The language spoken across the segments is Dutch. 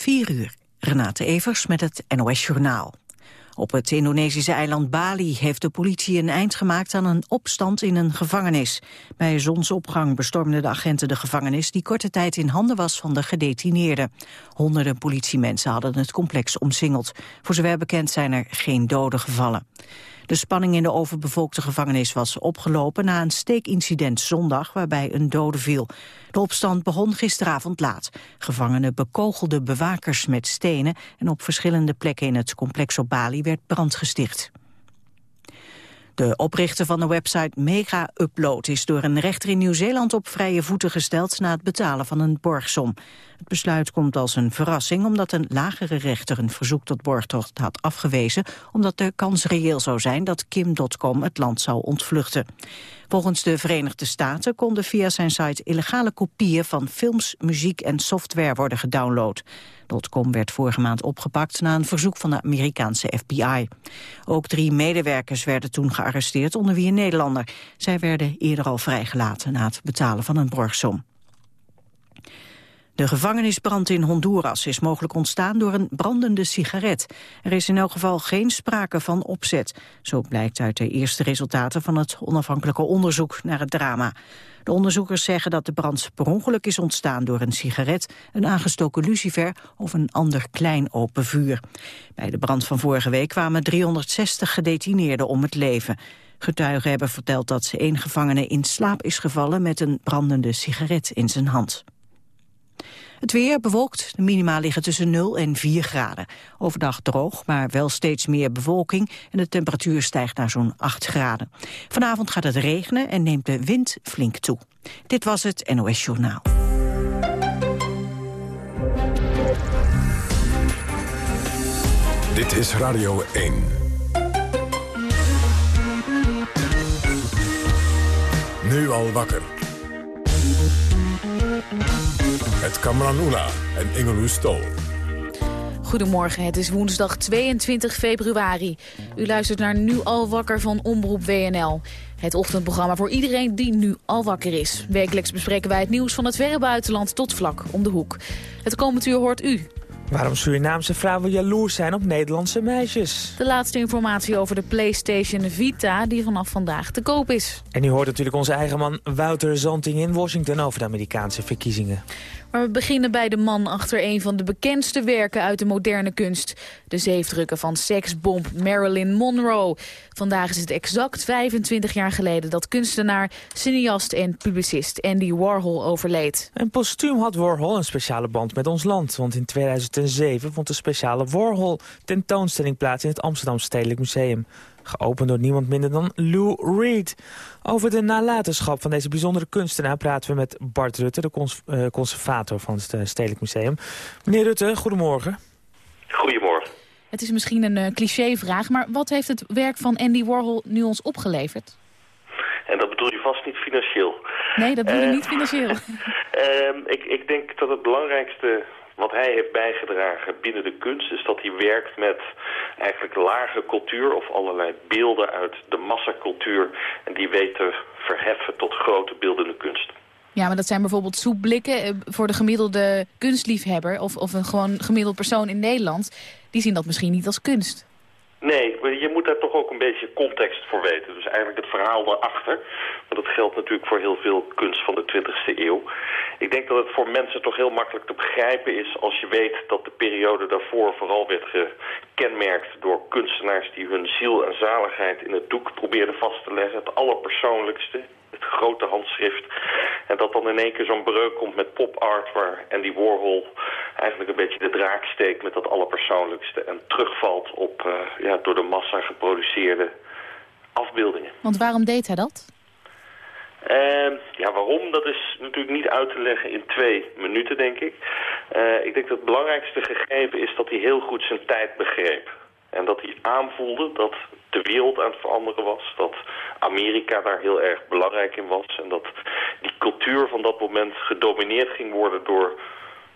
4 uur. Renate Evers met het NOS Journaal. Op het Indonesische eiland Bali heeft de politie een eind gemaakt aan een opstand in een gevangenis. Bij zonsopgang bestormden de agenten de gevangenis die korte tijd in handen was van de gedetineerden. Honderden politiemensen hadden het complex omsingeld. Voor zover bekend zijn er geen doden gevallen. De spanning in de overbevolkte gevangenis was opgelopen na een steekincident zondag waarbij een dode viel. De opstand begon gisteravond laat. Gevangenen bekogelden bewakers met stenen en op verschillende plekken in het complex op Bali werd brand gesticht. De oprichter van de website Mega Upload is door een rechter in Nieuw-Zeeland op vrije voeten gesteld na het betalen van een borgsom. Het besluit komt als een verrassing omdat een lagere rechter een verzoek tot borgtocht had afgewezen omdat de kans reëel zou zijn dat Kim.com het land zou ontvluchten. Volgens de Verenigde Staten konden via zijn site illegale kopieën van films, muziek en software worden gedownload. .com werd vorige maand opgepakt na een verzoek van de Amerikaanse FBI. Ook drie medewerkers werden toen gearresteerd, onder wie een Nederlander. Zij werden eerder al vrijgelaten na het betalen van een borgsom. De gevangenisbrand in Honduras is mogelijk ontstaan door een brandende sigaret. Er is in elk geval geen sprake van opzet. Zo blijkt uit de eerste resultaten van het onafhankelijke onderzoek naar het drama. De onderzoekers zeggen dat de brand per ongeluk is ontstaan door een sigaret, een aangestoken lucifer of een ander klein open vuur. Bij de brand van vorige week kwamen 360 gedetineerden om het leven. Getuigen hebben verteld dat ze één gevangene in slaap is gevallen met een brandende sigaret in zijn hand. Het weer bewolkt, de minima liggen tussen 0 en 4 graden. Overdag droog, maar wel steeds meer bewolking... en de temperatuur stijgt naar zo'n 8 graden. Vanavond gaat het regenen en neemt de wind flink toe. Dit was het NOS Journaal. Dit is Radio 1. Nu al wakker. Het Kamran Oela en Ingeloes Stol. Goedemorgen, het is woensdag 22 februari. U luistert naar Nu al wakker van Omroep WNL. Het ochtendprogramma voor iedereen die nu al wakker is. Wekelijks bespreken wij het nieuws van het verre buitenland tot vlak om de hoek. Het komend uur hoort u Waarom Surinaamse vrouwen jaloers zijn op Nederlandse meisjes. De laatste informatie over de PlayStation Vita die vanaf vandaag te koop is. En u hoort natuurlijk onze eigen man Wouter Zanting in Washington over de Amerikaanse verkiezingen. Maar we beginnen bij de man achter een van de bekendste werken uit de moderne kunst. De zeefdrukken van seksbomb Marilyn Monroe. Vandaag is het exact 25 jaar geleden dat kunstenaar, cineast en publicist Andy Warhol overleed. En postuum had Warhol een speciale band met ons land. Want in 2007 vond de speciale Warhol tentoonstelling plaats in het Amsterdam Stedelijk Museum. Geopend door niemand minder dan Lou Reed. Over de nalatenschap van deze bijzondere kunstenaar praten we met Bart Rutte, de eh, conservator van het eh, Stedelijk Museum. Meneer Rutte, goedemorgen. Goedemorgen. Het is misschien een uh, clichévraag, maar wat heeft het werk van Andy Warhol nu ons opgeleverd? En dat bedoel je vast niet financieel. Nee, dat bedoel je niet financieel. Ehm, ik, ik denk dat het belangrijkste wat hij heeft bijgedragen binnen de kunst is dat hij werkt met eigenlijk lage cultuur of allerlei beelden uit de massacultuur en die weet te verheffen tot grote beeldende kunst. Ja, maar dat zijn bijvoorbeeld soepblikken eh, voor de gemiddelde kunstliefhebber of, of een gewoon gemiddeld persoon in Nederland. Die zien dat misschien niet als kunst. Nee, je moet daar toch ook een beetje context voor weten. Dus eigenlijk het verhaal daarachter. Maar dat geldt natuurlijk voor heel veel kunst van de 20e eeuw. Ik denk dat het voor mensen toch heel makkelijk te begrijpen is... als je weet dat de periode daarvoor vooral werd gekenmerkt... door kunstenaars die hun ziel en zaligheid in het doek probeerden vast te leggen. Het allerpersoonlijkste, het grote handschrift. En dat dan in één keer zo'n breuk komt met pop art... waar Andy Warhol eigenlijk een beetje de draak steekt met dat allerpersoonlijkste... en terugvalt op uh, ja, door de massa geproduceerde afbeeldingen. Want waarom deed hij dat? Uh, ja, waarom? Dat is natuurlijk niet uit te leggen in twee minuten, denk ik. Uh, ik denk dat het belangrijkste gegeven is dat hij heel goed zijn tijd begreep. En dat hij aanvoelde dat de wereld aan het veranderen was. Dat Amerika daar heel erg belangrijk in was. En dat die cultuur van dat moment gedomineerd ging worden door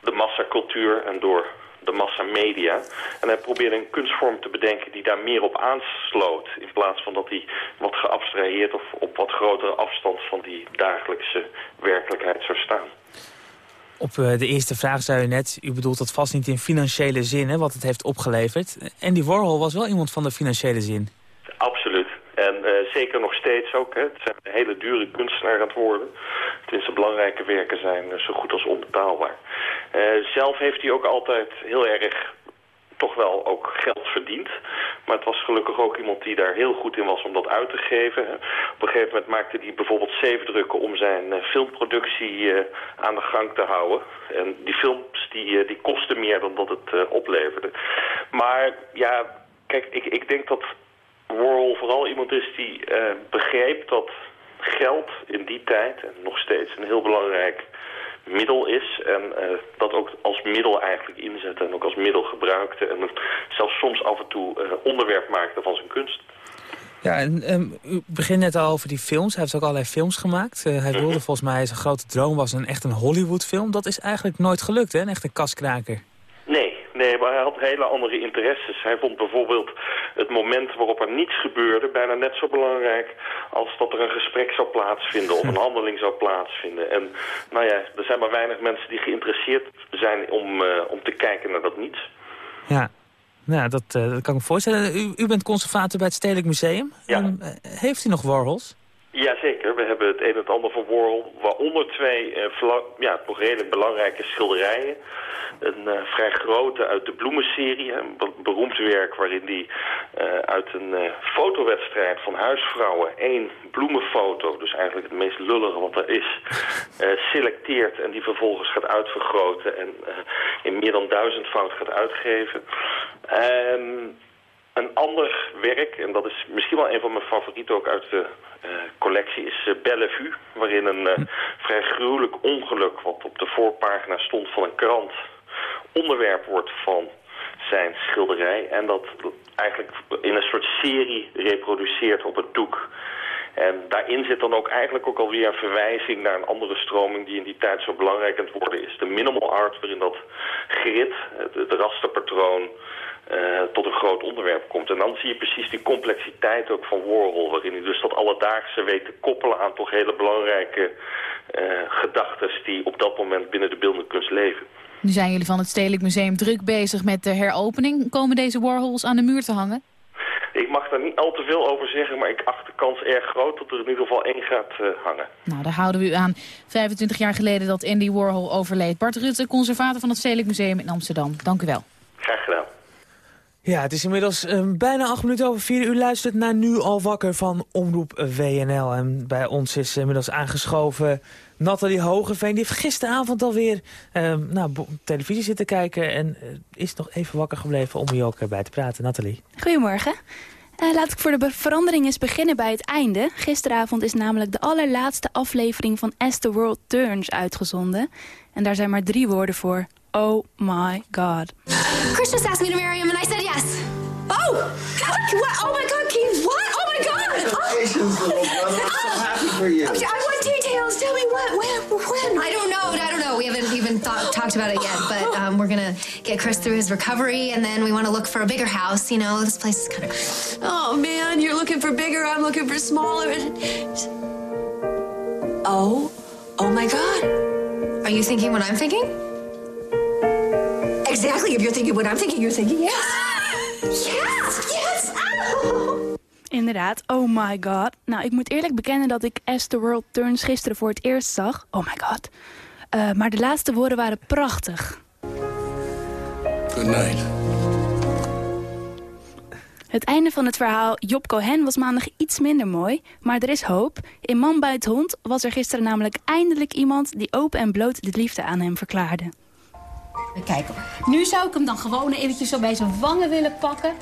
de massacultuur en door de massamedia. En hij probeerde een kunstvorm te bedenken die daar meer op aansloot. In plaats van dat hij wat geabstraheerd of op wat grotere afstand van die dagelijkse werkelijkheid zou staan. Op eh, de eerste vraag zei u net, u bedoelt dat vast niet in financiële zin, hè, wat het heeft opgeleverd. Andy Warhol was wel iemand van de financiële zin. Absoluut. En uh, zeker nog steeds ook. Hè. Het zijn hele dure kunstenaar aan het worden. Tenminste, belangrijke werken zijn zo goed als onbetaalbaar. Zelf heeft hij ook altijd heel erg toch wel ook geld verdient. Maar het was gelukkig ook iemand die daar heel goed in was om dat uit te geven. Op een gegeven moment maakte hij bijvoorbeeld zeefdrukken om zijn uh, filmproductie uh, aan de gang te houden. En die films die, uh, die kosten meer dan dat het opleverde. Maar ja, kijk, ik, ik denk dat Warhol vooral iemand is die begreep dat geld in die tijd, en nog steeds een heel belangrijk middel is. En uh, dat ook als middel eigenlijk inzetten en ook als middel gebruikte. En zelfs soms af en toe uh, onderwerp maakte van zijn kunst. Ja, en um, u begint net al over die films. Hij heeft ook allerlei films gemaakt. Uh, hij wilde -hmm. volgens mij, zijn grote droom was een echt een Hollywood-film. Dat is eigenlijk nooit gelukt, hè? Een echt een kaskraker. Nee, nee, maar hij had hele andere interesses. Hij vond bijvoorbeeld het moment waarop er niets gebeurde bijna net zo belangrijk als dat er een gesprek zou plaatsvinden of een handeling zou plaatsvinden. En nou ja, er zijn maar weinig mensen die geïnteresseerd zijn om, uh, om te kijken naar dat niets. Ja, nou, dat, uh, dat kan ik me voorstellen. U, u bent conservator bij het Stedelijk Museum. Ja. Um, heeft u nog Warhols? Jazeker, we hebben het een en het ander van Warhol, waaronder twee uh, ja, toch redelijk belangrijke schilderijen. Een uh, vrij grote uit de bloemenserie, een beroemd werk waarin hij uh, uit een uh, fotowedstrijd van huisvrouwen één bloemenfoto, dus eigenlijk het meest lullige wat er is, selecteert en die vervolgens gaat uitvergroten en in meer dan duizendvoud gaat uitgeven. Um, een ander werk, en dat is misschien wel een van mijn favorieten ook uit de uh, collectie, is uh, Bellevue. Waarin een uh, vrij gruwelijk ongeluk, wat op de voorpagina stond van een krant, onderwerp wordt van zijn schilderij. En dat eigenlijk in een soort serie reproduceert op het doek. En daarin zit dan ook eigenlijk ook alweer een verwijzing naar een andere stroming die in die tijd zo belangrijk aan het worden is. De minimal art, waarin dat grid, het rasterpatroon, uh, tot een groot onderwerp komt. En dan zie je precies die complexiteit ook van Warhol, waarin hij dus dat alledaagse weet te koppelen aan toch hele belangrijke uh, gedachten die op dat moment binnen de beeldende kunst leven. Nu zijn jullie van het Stedelijk Museum druk bezig met de heropening. Komen deze Warhols aan de muur te hangen? Ik mag daar niet al te veel over zeggen, maar ik acht de kans erg groot dat er in ieder geval één gaat uh, hangen. Nou, daar houden we u aan. 25 jaar geleden dat Andy Warhol overleed. Bart Rutte, conservator van het Stedelijk Museum in Amsterdam. Dank u wel. Graag gedaan. Ja, het is inmiddels uh, bijna acht minuten over vier. U luistert naar Nu al wakker van Omroep WNL. En bij ons is inmiddels aangeschoven Nathalie Hogeveen. Die heeft gisteravond alweer uh, nou, televisie zitten kijken... en uh, is nog even wakker gebleven om hier ook bij te praten. Nathalie. Goedemorgen. Uh, laat ik voor de verandering eens beginnen bij het einde. Gisteravond is namelijk de allerlaatste aflevering van As the World Turns uitgezonden. En daar zijn maar drie woorden voor. Oh my god. Chris just asked me to marry him and I said yes. Oh! What? Oh my god, Keith, what? Oh my god! Congratulations, little brother. I'm so happy for you. Okay, I want details. Tell me what, when, when? I don't know, I don't know. We haven't even thought, talked about it yet, but um, we're gonna get Chris through his recovery and then we want to look for a bigger house. You know, this place is kind of... Oh man, you're looking for bigger, I'm looking for smaller. Oh, oh my god. Are you thinking what I'm thinking? Exactly. If you're thinking what I'm thinking, you're thinking yes. Yes, yes. Oh. Inderdaad, oh my god. Nou, ik moet eerlijk bekennen dat ik As the World Turns gisteren voor het eerst zag. Oh my god. Uh, maar de laatste woorden waren prachtig. Good night. Het einde van het verhaal Job Cohen was maandag iets minder mooi, maar er is hoop. In Man bij het hond was er gisteren namelijk eindelijk iemand die open en bloot de liefde aan hem verklaarde. Kijk, nu zou ik hem dan gewoon eventjes zo bij zijn wangen willen pakken...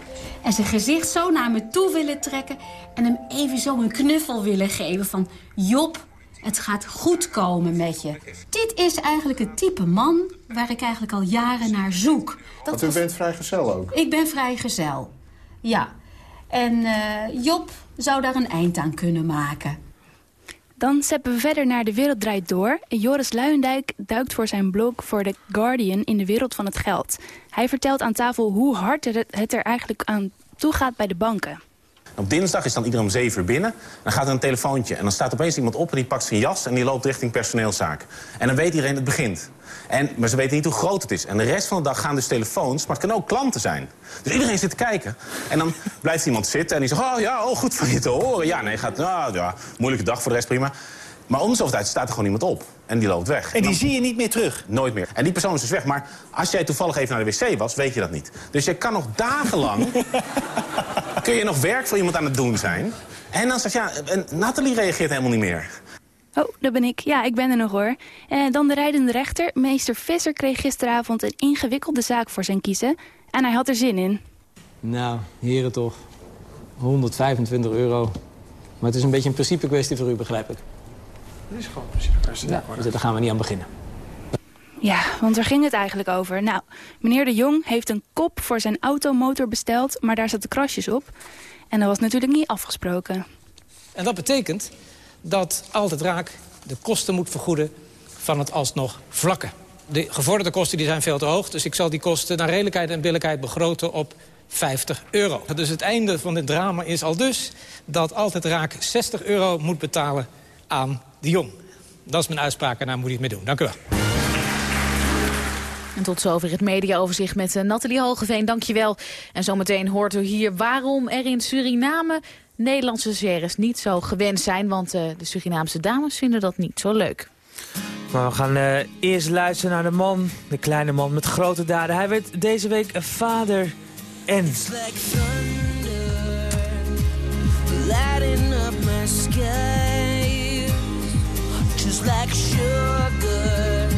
en zijn gezicht zo naar me toe willen trekken... en hem even zo een knuffel willen geven van... Job, het gaat goed komen met je. Dit is eigenlijk het type man waar ik eigenlijk al jaren naar zoek. Dat Want u bent vrijgezel ook? Ik ben vrijgezel, ja. En uh, Job zou daar een eind aan kunnen maken. Dan zeppen we verder naar De Wereld Draait Door. Joris Luijendijk duikt voor zijn blog voor The Guardian in de wereld van het geld. Hij vertelt aan tafel hoe hard het er eigenlijk aan toe gaat bij de banken. Op dinsdag is dan iedereen om 7 uur binnen. Dan gaat er een telefoontje en dan staat opeens iemand op... en die pakt zijn jas en die loopt richting personeelszaken. En dan weet iedereen het begint. En, maar ze weten niet hoe groot het is. En de rest van de dag gaan dus telefoons, maar het kan ook klanten zijn. Dus iedereen zit te kijken. En dan blijft iemand zitten en die zegt... oh ja, oh, goed van je te horen. Ja, nee, gaat, nou, ja, moeilijke dag voor de rest, prima. Maar om zoveel tijd staat er gewoon iemand op. En die loopt weg. En die zie je niet meer terug? Nooit meer. En die persoon is dus weg. Maar als jij toevallig even naar de wc was, weet je dat niet. Dus je kan nog dagenlang... kun je nog werk voor iemand aan het doen zijn. En dan zegt ja, en Nathalie reageert helemaal niet meer. Oh, dat ben ik. Ja, ik ben er nog hoor. En dan de rijdende rechter. Meester Visser kreeg gisteravond een ingewikkelde zaak voor zijn kiezen. En hij had er zin in. Nou, heren toch. 125 euro. Maar het is een beetje een principe kwestie voor u, begrijp ik. Dat is gewoon Ja, dus daar gaan we niet aan beginnen. Ja, want waar ging het eigenlijk over? Nou, meneer de Jong heeft een kop voor zijn automotor besteld... maar daar zaten krasjes op. En dat was natuurlijk niet afgesproken. En dat betekent dat Altijd Raak de kosten moet vergoeden van het alsnog vlakken. De gevorderde kosten die zijn veel te hoog, dus ik zal die kosten naar redelijkheid en billijkheid begroten op 50 euro. Dus het einde van dit drama is al dus dat Altijd Raak 60 euro moet betalen aan de Jong. Dat is mijn uitspraak en daar moet hij het mee doen. Dank u wel. En tot zover het mediaoverzicht met uh, Nathalie Hogeveen. Dankjewel. En zometeen hoort u hier waarom er in Suriname Nederlandse series niet zo gewend zijn. Want uh, de Surinaamse dames vinden dat niet zo leuk. Maar we gaan uh, eerst luisteren naar de man, de kleine man met grote daden. Hij werd deze week een vader en... Like thunder, lighting up my sky, just like sugar,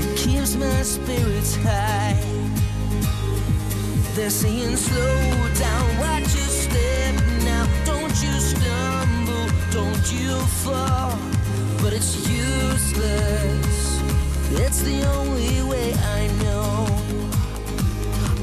it keeps my spirits high. They're saying slow down, watch your step now, don't you stumble, don't you fall, but it's useless, it's the only way I know.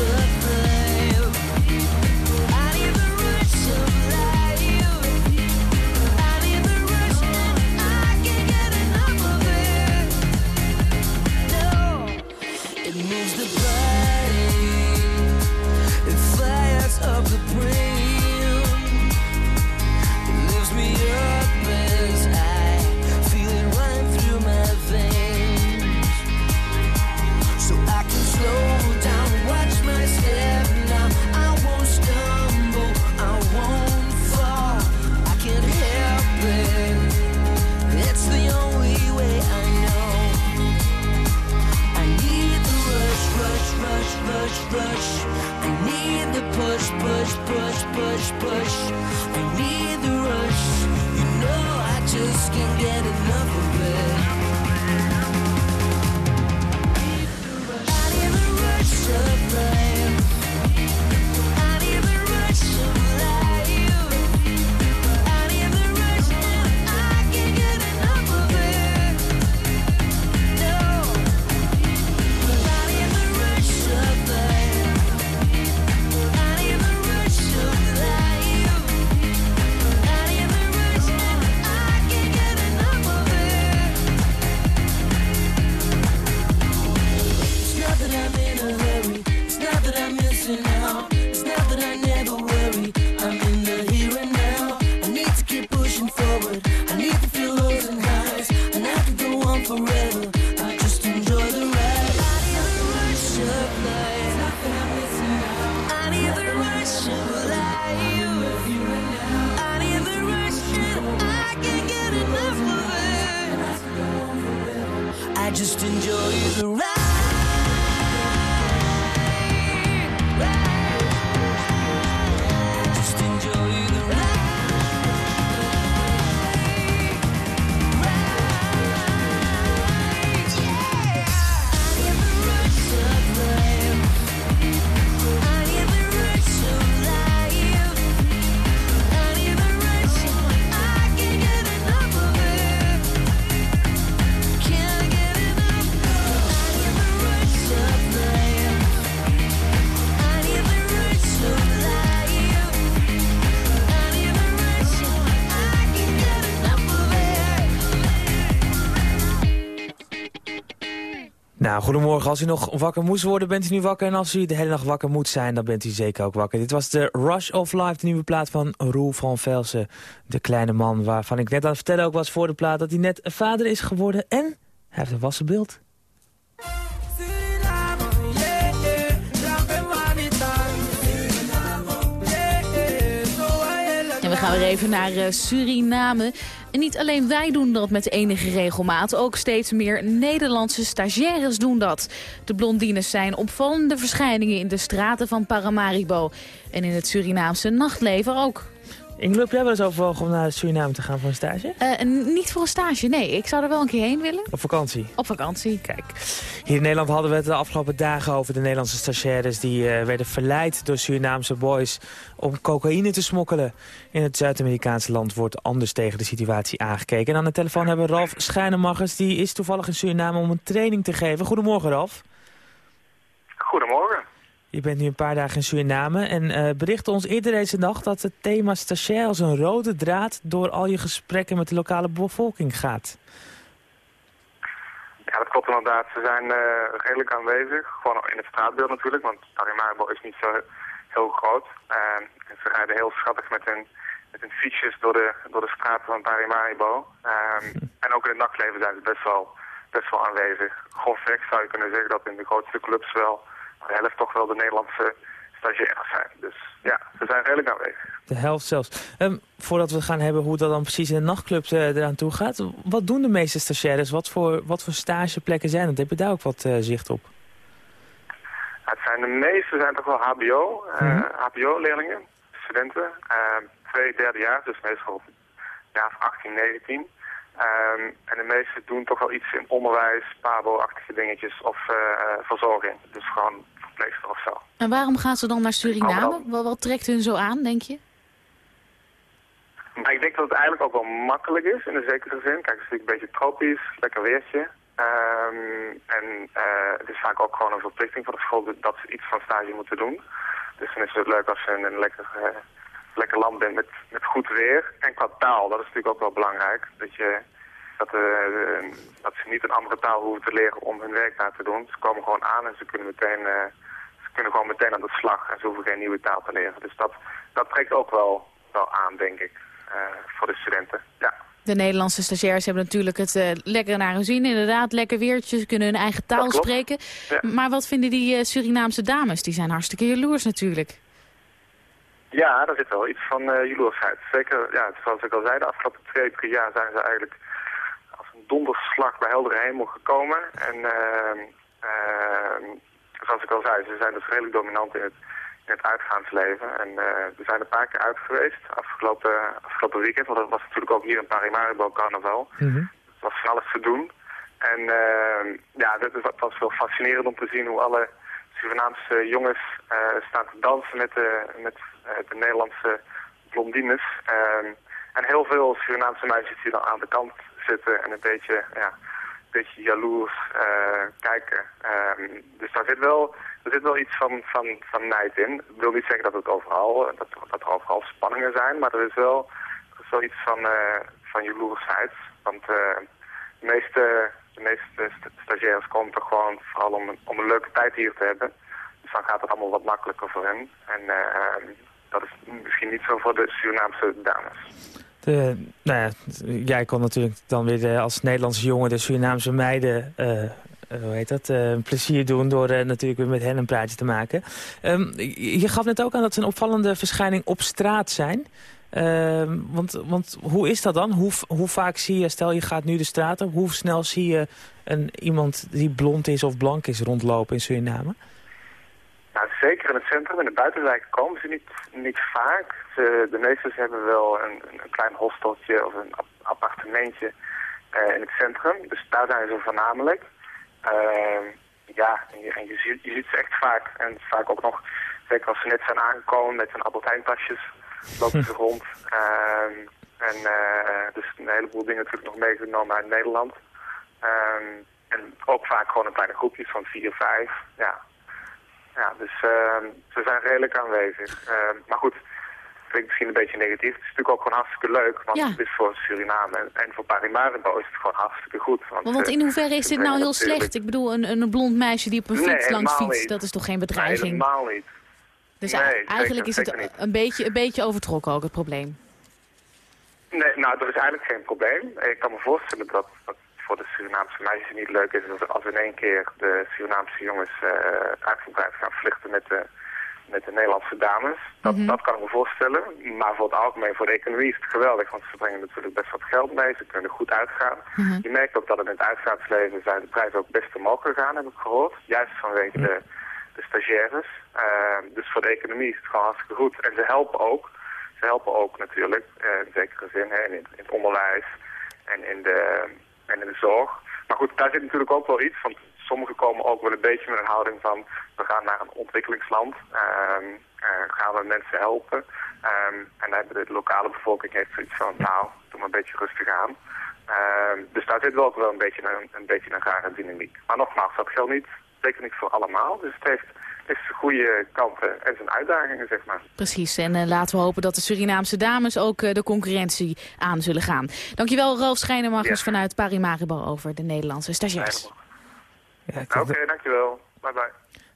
suffer Nou, goedemorgen. Als u nog wakker moest worden, bent u nu wakker. En als u de hele nacht wakker moet zijn, dan bent u zeker ook wakker. Dit was de Rush of Life, de nieuwe plaat van Roel van Velsen. De kleine man waarvan ik net aan het vertellen ook was voor de plaat... dat hij net vader is geworden en hij heeft een wassen beeld. En we gaan weer even naar uh, Suriname. En niet alleen wij doen dat met enige regelmaat. Ook steeds meer Nederlandse stagiaires doen dat. De blondines zijn opvallende verschijningen in de straten van Paramaribo. En in het Surinaamse nachtleven ook. Ingrid, heb jij wel eens overwogen om naar Suriname te gaan voor een stage? Uh, niet voor een stage, nee. Ik zou er wel een keer heen willen. Op vakantie? Op vakantie. Kijk, hier in Nederland hadden we het de afgelopen dagen over de Nederlandse stagiaires... die uh, werden verleid door Surinaamse boys om cocaïne te smokkelen. In het Zuid-Amerikaanse land wordt anders tegen de situatie aangekeken. En aan de telefoon hebben we Ralf Schijnemaggers. Die is toevallig in Suriname om een training te geven. Goedemorgen, Ralf. Goedemorgen. Je bent nu een paar dagen in Suriname en uh, bericht ons eerder deze dag dat het thema stagiair als een rode draad door al je gesprekken met de lokale bevolking gaat. Ja, dat klopt inderdaad. Ze zijn uh, redelijk aanwezig, gewoon in het straatbeeld natuurlijk, want Paramaribo is niet zo heel groot. Uh, ze rijden heel schattig met hun, met hun fietsjes door de, door de straten van Paramaribo. en ook in het nachtleven zijn ze best wel, best wel aanwezig. Grofweg zou je kunnen zeggen dat in de grootste clubs wel de helft toch wel de Nederlandse stagiaires zijn. Dus ja, ze zijn redelijk aanwezig. De helft zelfs. Um, voordat we gaan hebben hoe dat dan precies in de nachtclub uh, eraan toe gaat. Wat doen de meeste stagiaires? Wat voor, wat voor stageplekken zijn het? Heb je daar ook wat uh, zicht op? het zijn de meeste zijn toch wel hbo, uh, mm -hmm. hbo-leerlingen, studenten. Ehm, twee, derde jaar, dus meestal jaar 18, 19. Um, en de meeste doen toch wel iets in onderwijs, pabo-achtige dingetjes of uh, verzorging. Dus gewoon verpleegster of zo. En waarom gaan ze dan naar Suriname? Wat, wat trekt hun zo aan, denk je? Maar ik denk dat het eigenlijk ook wel makkelijk is, in een zekere zin. Kijk, het is natuurlijk een beetje tropisch, lekker weertje. Um, en uh, het is vaak ook gewoon een verplichting van de school dat ze iets van stage moeten doen. Dus dan is het leuk als ze in een lekker, uh, lekker land bent met, met goed weer. En qua taal, dat is natuurlijk ook wel belangrijk. Dat, je, dat, uh, dat ze niet een andere taal hoeven te leren om hun werk daar te doen. Ze komen gewoon aan en ze kunnen meteen, ze kunnen gewoon meteen aan de slag. En ze hoeven geen nieuwe taal te leren. Dus dat, dat trekt ook wel, wel aan, denk ik, voor de studenten. Ja. De Nederlandse stagiairs hebben natuurlijk het uh, lekker naar hun zin. Inderdaad, lekker weertje. Ze kunnen hun eigen taal spreken. Ja. Maar wat vinden die uh, Surinaamse dames? Die zijn hartstikke jaloers natuurlijk. Ja, daar zit wel iets van uh, jaloersheid. Zeker, ja, zoals ik al zei, de afgelopen twee, drie jaar zijn ze eigenlijk als een donderslag bij heldere hemel gekomen. En zoals ik al zei, ze zijn dus redelijk dominant in het in het uitgaansleven. En uh, we zijn een paar keer uit geweest afgelopen, afgelopen weekend. Want dat was natuurlijk ook hier in Parimaribo carnaval. Mm -hmm. Het was van alles te doen. En uh, ja, het was wel fascinerend om te zien hoe alle Surinaamse jongens uh, staan te dansen met de, met, de Nederlandse blondines. Ehm, en heel veel Surinaamse meisjes die dan aan de kant zitten en een beetje, ja, een beetje jaloers kijken. Um, dus daar zit wel er zit wel iets van, van, van nijd in. Ik wil niet zeggen dat, het overal, dat, dat er overal spanningen zijn, maar er is wel, wel iets van, uh, van jaloersheid. Want de meeste, de meeste stagiaires komen toch gewoon vooral om, om een leuke tijd hier te hebben. Dus dan gaat het allemaal wat makkelijker voor hen. En uh, dat is misschien niet zo voor de Surinaamse dames. De, nou ja, jij kon natuurlijk dan weer de, als Nederlandse jongen de Surinaamse meiden uh, hoe heet dat, plezier doen door natuurlijk weer met hen een praatje te maken. Um, je gaf net ook aan dat ze een opvallende verschijning op straat zijn. Uh, want, want hoe is dat dan? Hoe, hoe vaak zie je, stel je gaat nu de straat op, hoe snel zie je een, iemand die blond is of blank is rondlopen in Suriname? Nou, zeker in het centrum. In de buitenwijken komen ze niet, niet vaak. Ze, de meesten hebben wel een, een klein hosteltje of een appartementje uh, in het centrum. Dus daar zijn ze voornamelijk. Uh, ja, en je, en je, ziet, je ziet ze echt vaak. En vaak ook nog, zeker als ze net zijn aangekomen met hun appeltijntasjes, lopen ze rond. Uh, en uh, dus een heleboel dingen natuurlijk nog meegenomen uit Nederland. Um, en ook vaak gewoon een kleine groepjes van vier, vijf. Ja, ja dus ze zijn redelijk aanwezig. maar goed, klinkt misschien een beetje negatief. Het is natuurlijk ook gewoon hartstikke leuk. Want Ja. het is voor Suriname en, en voor Paramaribo is het gewoon hartstikke goed. Want, Want eh, in hoeverre is dit nou heel natuurlijk- slecht? Ik bedoel, een, een blond meisje die op een Nee, fiets langs fietst, dat is toch geen Nee, bedreiging? helemaal niet. Dus Nee, zeker- eigenlijk is het niet. een beetje, een beetje overtrokken ook, het probleem. Nee, nou, dat is eigenlijk geen probleem. Ik kan me voorstellen dat, dat voor de Surinaamse meisjes niet leuk is als, als in één keer de Surinaamse jongens eh uitgebreid gaan vluchten met de, met de Nederlandse dames. Dat, dat kan ik me voorstellen. Maar voor het algemeen, voor de economie is het geweldig, want ze brengen natuurlijk best wat geld mee. Ze kunnen goed uitgaan. Je merkt ook dat in het uitgaansleven zijn de prijzen ook best omhoog gegaan, heb ik gehoord. Juist vanwege de, de stagiaires. Eh, dus voor de economie is het gewoon hartstikke goed. En ze helpen ook. Ze helpen ook natuurlijk, eh, in zekere zin, hè, in, in het onderwijs en in, de, en in de zorg. Maar goed, daar zit natuurlijk ook wel iets, want sommigen komen ook wel een beetje met een houding van... we gaan naar een ontwikkelingsland, ehm, eh, gaan we mensen helpen. Ehm, en de lokale bevolking heeft zoiets van, nou, doe maar een beetje rustig aan. Ehm, dus daar zit wel ook wel een beetje een, een beetje een rare dynamiek. Maar nogmaals, dat geldt niet, zeker niet voor allemaal. Dus het heeft, heeft zijn goede kanten en zijn uitdagingen, zeg maar. Precies, en eh, laten we hopen dat de Surinaamse dames ook eh, de concurrentie aan zullen gaan. Dankjewel Ralf Schijnemachers vanuit Parimaribo over de Nederlandse stagiairs. Ja, Oké, dankjewel. Bye bye.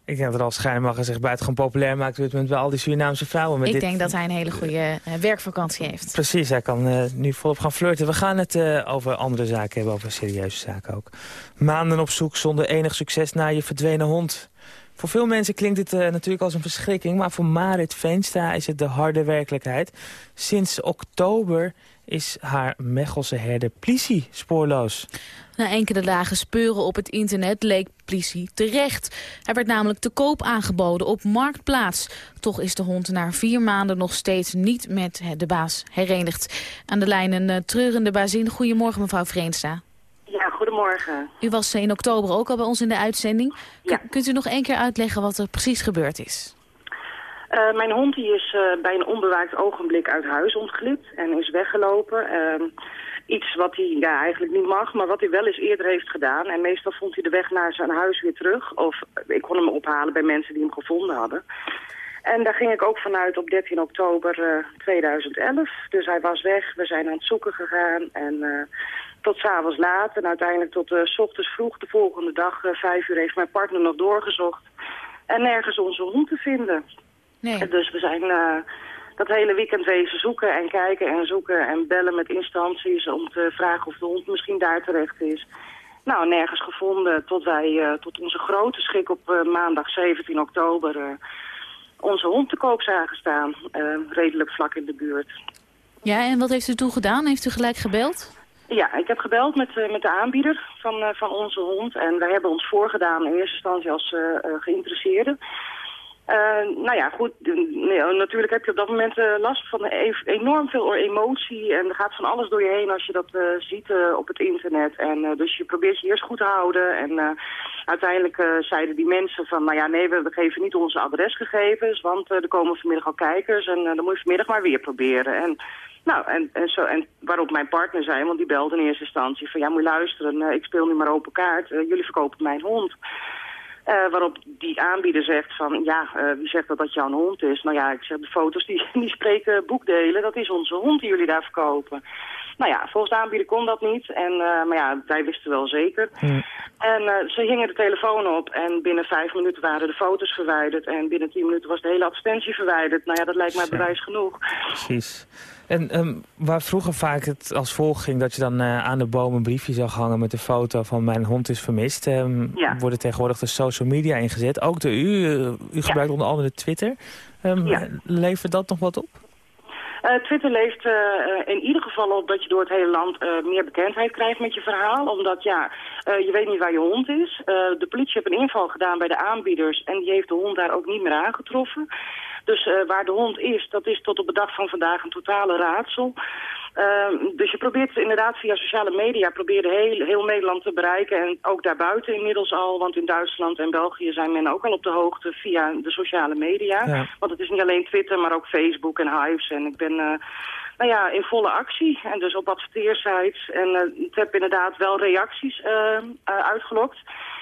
ik denk dat Ralf Schijnmacher zich buitengewoon populair maakt op dit moment bij al die Surinaamse vrouwen. Met Ik dit... denk dat hij een hele goede eh, werkvakantie heeft. Precies, hij kan nu volop gaan flirten. We gaan het over andere zaken hebben, over serieuze zaken ook. Maanden op zoek zonder enig succes naar je verdwenen hond. Voor veel mensen klinkt dit eh, natuurlijk als een verschrikking... maar voor Marit Veenstra is het de harde werkelijkheid. Sinds oktober is haar Mechelse herder Plissy spoorloos. Na enkele dagen speuren op het internet leek Plissy terecht. Hij werd namelijk te koop aangeboden op Marktplaats. Toch is de hond na vier maanden nog steeds niet met de baas herenigd. Aan de lijn een eh, treurende bazin. Goedemorgen mevrouw Vreenstra. Ja, goedemorgen. U was in oktober ook al bij ons in de uitzending. K- Kunt u nog één keer uitleggen wat er precies gebeurd is? Eh, mijn hond die is eh, bij een onbewaakt ogenblik uit huis ontglipt en is weggelopen. Ehm, iets wat hij ja, eigenlijk niet mag, maar wat hij wel eens eerder heeft gedaan. En meestal vond hij de weg naar zijn huis weer terug. Of ik kon hem ophalen bij mensen die hem gevonden hadden. En daar ging ik ook vanuit op 13 oktober eh, 2011. Dus hij was weg, we zijn aan het zoeken gegaan. En eh, tot s'avonds laat en uiteindelijk tot s ochtends vroeg de volgende dag, eh, vijf uur, heeft mijn partner nog doorgezocht. En nergens onze hond te vinden. Nee. Dus we zijn eh, dat hele weekend wezen zoeken en kijken en zoeken en bellen met instanties om te vragen of de hond misschien daar terecht is. Nou, nergens gevonden tot wij tot onze grote schik op maandag 17 oktober onze hond te koop zagen staan. redelijk vlak in de buurt. Ja, en wat heeft u toen gedaan? Heeft u gelijk gebeld? Ja, ik heb gebeld met, eh, met de aanbieder van, eh, van onze hond. En wij hebben ons voorgedaan in eerste instantie als uh, uh, geïnteresseerden. Uh, nou ja, goed, nee, natuurlijk heb je op dat moment uh, last van enorm veel emotie. En er gaat van alles door je heen als je dat uh, ziet op het internet. En dus je probeert je eerst goed te houden. En uiteindelijk zeiden die mensen van, nou ja, nee, we geven niet onze adresgegevens. Want er komen vanmiddag al kijkers en dan moet je vanmiddag maar weer proberen. En nou, en, en, zo, en waarop mijn partner zei, want die belde in eerste instantie van... ja, moet je luisteren, ik speel nu maar open kaart, jullie verkopen mijn hond. Uh, waarop die aanbieder zegt van, ja, wie zegt dat dat jouw hond is? Nou ja, ik zeg, de foto's die, die spreken boekdelen, dat is onze hond die jullie daar verkopen. Nou ja, volgens de aanbieder kon dat niet. En, maar ja, wij wisten wel zeker. Mm. En ze hingen de telefoon op en binnen vijf minuten waren de foto's verwijderd. En binnen tien minuten was de hele advertentie verwijderd. Nou ja, dat lijkt mij bewijs genoeg. Precies. En um, waar vroeger vaak het als volgt ging dat je dan uh, aan de boom een briefje zag hangen met een foto van mijn hond is vermist. Um, ja. Worden tegenwoordig de social media ingezet. Ook de u. Uh, u gebruikt ja. onder andere Twitter. Um, ja. Levert dat nog wat op? Uh, Twitter leeft uh, in ieder geval op dat je door het hele land uh, meer bekendheid krijgt met je verhaal. Omdat ja, je weet niet waar je hond is. de politie heeft een inval gedaan bij de aanbieders en die heeft de hond daar ook niet meer aangetroffen. Dus waar de hond is, dat is tot op de dag van vandaag een totale raadsel. Uh, dus je probeert inderdaad via sociale media probeer heel, heel Nederland te bereiken. En ook daarbuiten inmiddels al, want in Duitsland en België zijn men ook al op de hoogte via de sociale media. Ja. Want het is niet alleen Twitter, maar ook Facebook en Hives. En ik ben... Uh, nou ja, in volle actie. En dus op adverteersites. En uh, het heb inderdaad wel reacties uh, uh, uitgelokt.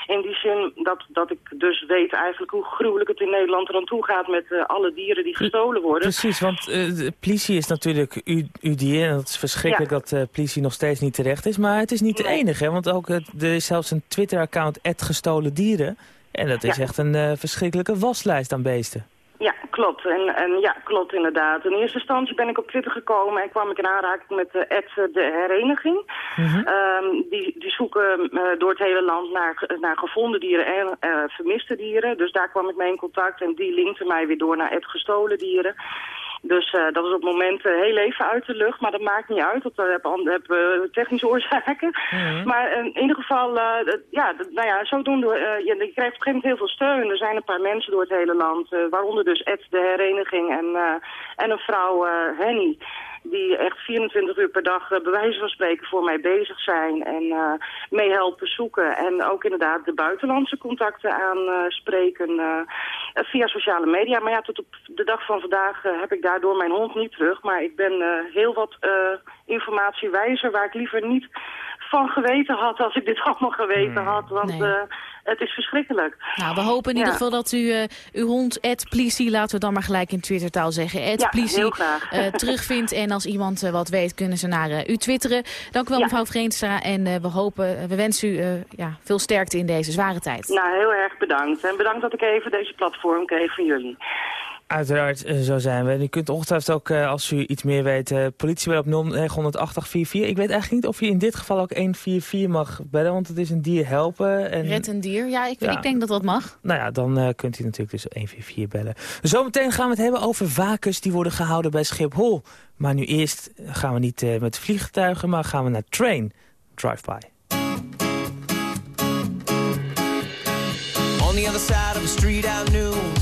In die zin dat, dat ik dus weet eigenlijk hoe gruwelijk het in Nederland er aan toe gaat met uh, alle dieren die gestolen worden. Precies, want uh, de politie is natuurlijk uw, uw dier. En het is verschrikkelijk ja. dat de politie nog steeds niet terecht is. Maar het is niet de nee. enige, hè? want ook, er is zelfs een Twitter-account gestolen dieren. En dat is ja. echt een uh, verschrikkelijke waslijst aan beesten. Ja, klopt. En, en ja, klopt inderdaad. In eerste instantie ben ik op Twitter gekomen en kwam ik in aanraking met de Ed de Hereniging. -hmm. um, die, die zoeken uh, door het hele land naar, naar gevonden dieren en uh, vermiste dieren. Dus daar kwam ik mee in contact en die linkte mij weer door naar Ed gestolen dieren. Dus uh, dat is op het moment uh, heel even uit de lucht, maar dat maakt niet uit. Dat hebben heb, technische oorzaken. Mm -hmm. Maar in ieder geval, ja, nou ja, zodoende, je, je krijgt op een heel veel steun. Er zijn een paar mensen door het hele land, waaronder dus Ed, de hereniging en, en een vrouw, Henny die echt 24 uur per dag bij wijze van spreken voor mij bezig zijn en uh, meehelpen zoeken. En ook inderdaad de buitenlandse contacten aanspreken uh, via sociale media. Maar ja, tot op de dag van vandaag heb ik daardoor mijn hond niet terug. Maar ik ben heel wat informatie wijzer waar ik liever niet van geweten had als ik dit allemaal geweten Hmm. had. Want nee. uh, het is verschrikkelijk. Nou, we hopen in ja. ieder geval dat u uh, uw hond, Ed laten we dan maar gelijk in Twittertaal zeggen, Ed ja, uh, terugvindt. En als iemand wat weet, kunnen ze naar u twitteren. Dank u wel, ja. mevrouw Vreenstra. En we hopen, we wensen u ja, veel sterkte in deze zware tijd. Nou, heel erg bedankt. En bedankt dat ik even deze platform kreeg van jullie. Uiteraard, zo zijn we. U kunt ongetwijfeld ook, als u iets meer weet, uh, politie wel op 0900 Ik weet eigenlijk niet of je in dit geval ook 144 mag bellen, want het is een dier helpen. En... Red een dier, ja ik, ja, ik denk dat dat mag. Nou ja, dan uh, kunt u natuurlijk dus 144 bellen. Zometeen gaan we het hebben over vakens die worden gehouden bij Schiphol. Maar nu eerst gaan we niet uh, met vliegtuigen, maar gaan we naar Train Drive-By. On the other side of the street I knew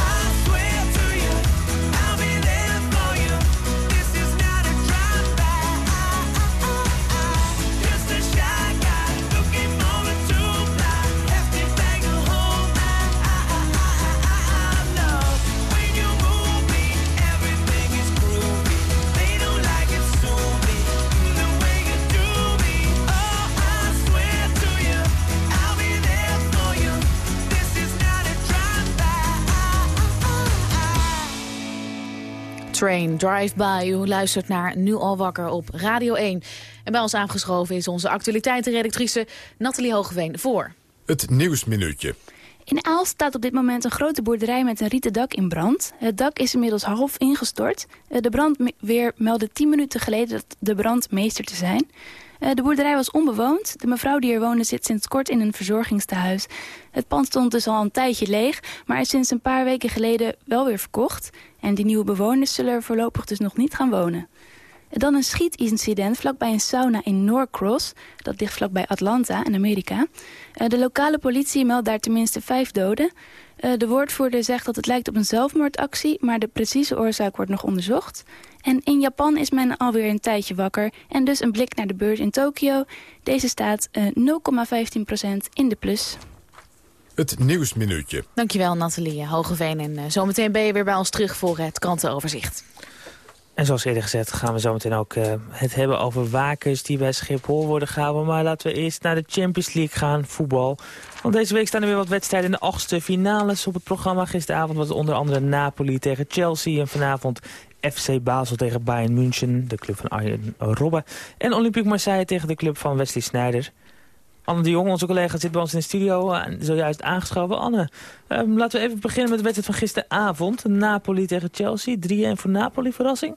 Train, Drive By. U luistert naar Nu al wakker op Radio 1. En bij ons aangeschoven is onze actualiteitenredactrice Nathalie Hogeveen voor. Het Nieuwsminuutje. In Aalst staat op dit moment een grote boerderij met een rieten dak in brand. Het dak is inmiddels half ingestort. Eh, de brandweer meldde 10 minuten geleden dat de brandmeester te zijn. Eh, de boerderij was onbewoond. De mevrouw die er woonde zit sinds kort in een verzorgingstehuis. Het pand stond dus al een tijdje leeg, maar is sinds een paar weken geleden wel weer verkocht. En die nieuwe bewoners zullen er voorlopig dus nog niet gaan wonen. Dan een schietincident vlakbij een sauna in Norcross. Dat ligt vlakbij Atlanta in Amerika. Eh, de lokale politie meldt daar tenminste vijf doden. Eh, de woordvoerder zegt dat het lijkt op een zelfmoordactie... maar de precieze oorzaak wordt nog onderzocht. En in Japan is men alweer een tijdje wakker. En dus een blik naar de beurs in Tokio. Deze staat 0,15% in de plus. Het Nieuwsminuutje. Dankjewel Nathalie Hogeveen. En uh, zometeen ben je weer bij ons terug voor het krantenoverzicht. En zoals eerder gezegd gaan we zometeen ook uh, het hebben over wakers die bij Schiphol worden gehouden. Maar laten we eerst naar de Champions League gaan, voetbal. Want deze week staan er weer wat wedstrijden in de achtste finales op het programma. Gisteravond was het onder andere Napoli tegen Chelsea en vanavond FC Basel tegen Bayern München, de club van Arjen Robben. En Olympique Marseille tegen de club van Wesley Sneijder. Anne de Jong, onze collega, zit bij ons in de studio. Uh, zojuist aangeschoven. Anne, um, laten we even beginnen met de wedstrijd van gisteravond. Napoli tegen Chelsea. 3-1 voor Napoli, verrassing?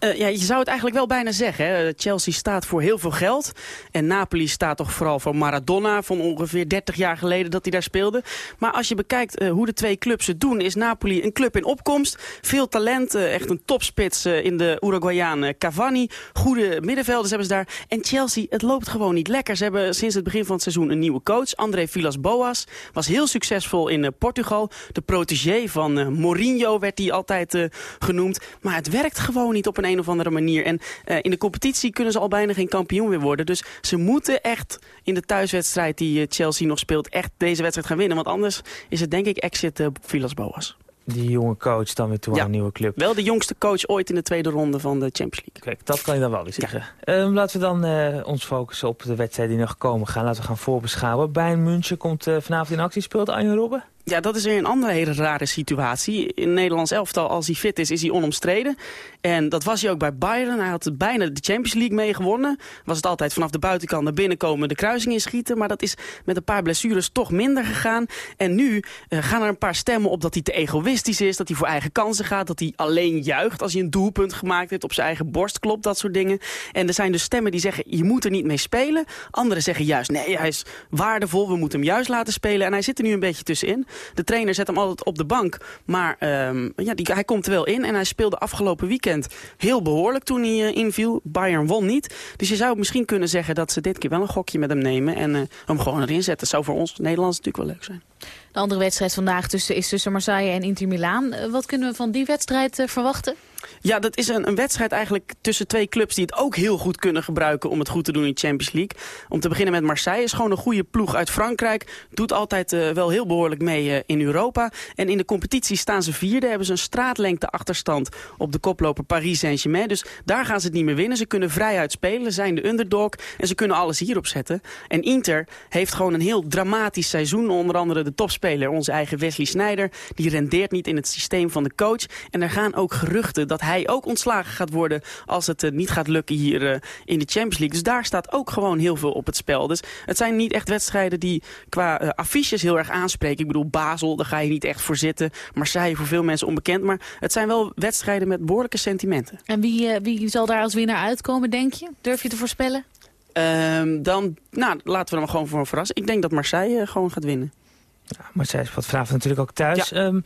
Uh, ja, je zou het eigenlijk wel bijna zeggen. Hè. Chelsea staat voor heel veel geld. En Napoli staat toch vooral voor Maradona van ongeveer 30 jaar geleden dat hij daar speelde. Maar als je bekijkt uh, hoe de twee clubs het doen, is Napoli een club in opkomst. Veel talent, echt een topspits in de Uruguayaan Cavani. Goede middenvelders hebben ze daar. En Chelsea, het loopt gewoon niet lekker. Ze hebben sinds het begin van het seizoen een nieuwe coach. André Villas-Boas was heel succesvol in Portugal. De protégé van Mourinho werd hij altijd genoemd. Maar het werkt gewoon niet op een een of andere manier. En uh, in de competitie kunnen ze al bijna geen kampioen weer worden. Dus ze moeten echt in de thuiswedstrijd die Chelsea nog speelt... echt deze wedstrijd gaan winnen. Want anders is het denk ik exit uh, Villas Boas. Die jonge coach dan weer toe ja, aan een nieuwe club. Wel de jongste coach ooit in de tweede ronde van de Champions League. Kijk, dat kan je dan wel eens zeggen. Ja. Um, laten we dan uh, ons focussen op de wedstrijden die nog komen gaan. Laten we gaan voorbeschouwen. Bayern München komt uh, vanavond in actie. Speelt Arjen Robben? Ja, dat is weer een andere hele rare situatie. In het Nederlands elftal, als hij fit is, is hij onomstreden. En dat was hij ook bij Bayern. Hij had bijna de Champions League meegewonnen. Was het altijd vanaf de buitenkant naar binnen komen, de kruising inschieten. Maar dat is met een paar blessures toch minder gegaan. En nu uh, gaan er een paar stemmen op dat hij te egoïstisch is. Dat hij voor eigen kansen gaat. Dat hij alleen juicht als hij een doelpunt gemaakt heeft. Op zijn eigen borst klopt, dat soort dingen. En er zijn dus stemmen die zeggen, je moet er niet mee spelen. Anderen zeggen juist, nee, hij is waardevol. We moeten hem juist laten spelen. En hij zit er nu een beetje tussenin. De trainer zet hem altijd op de bank. Maar um, ja, die, hij komt er wel in. En hij speelde afgelopen weekend heel behoorlijk toen hij uh, inviel. Bayern won niet. Dus je zou misschien kunnen zeggen dat ze dit keer wel een gokje met hem nemen. En uh, hem gewoon erin zetten. Dat zou voor ons Nederlands natuurlijk wel leuk zijn. De andere wedstrijd vandaag tussen, is tussen Marseille en Inter Milaan. Uh, wat kunnen we van die wedstrijd verwachten? Ja, dat is een, een, wedstrijd eigenlijk tussen twee clubs die het ook heel goed kunnen gebruiken om het goed te doen in de Champions League. Om te beginnen met Marseille is gewoon een goede ploeg uit Frankrijk. Doet altijd uh, wel heel behoorlijk mee uh, in Europa. En in de competitie staan ze vierde, hebben ze een straatlengte achterstand op de koploper Paris Saint-Germain. Dus daar gaan ze het niet meer winnen. Ze kunnen vrij uitspelen, zijn de underdog en ze kunnen alles hierop zetten. En Inter heeft gewoon een heel dramatisch seizoen. Onder andere de topspeler, onze eigen Wesley Sneijder, die rendeert niet in het systeem van de coach. En er gaan ook geruchten dat hij ook ontslagen gaat worden als het uh, niet gaat lukken hier uh, in de Champions League. Dus daar staat ook gewoon heel veel op het spel. Dus het zijn niet echt wedstrijden die qua uh, affiches heel erg aanspreken. Ik bedoel, Basel, daar ga je niet echt voor zitten. Marseille voor veel mensen onbekend. Maar het zijn wel wedstrijden met behoorlijke sentimenten. En wie, wie zal daar als winnaar uitkomen, denk je? Durf je te voorspellen? Um, dan, nou, laten we hem gewoon voor verrassen. Ik denk dat Marseille gewoon gaat winnen. Ja, Marseille is wat vanavond natuurlijk ook thuis. Ja. Um,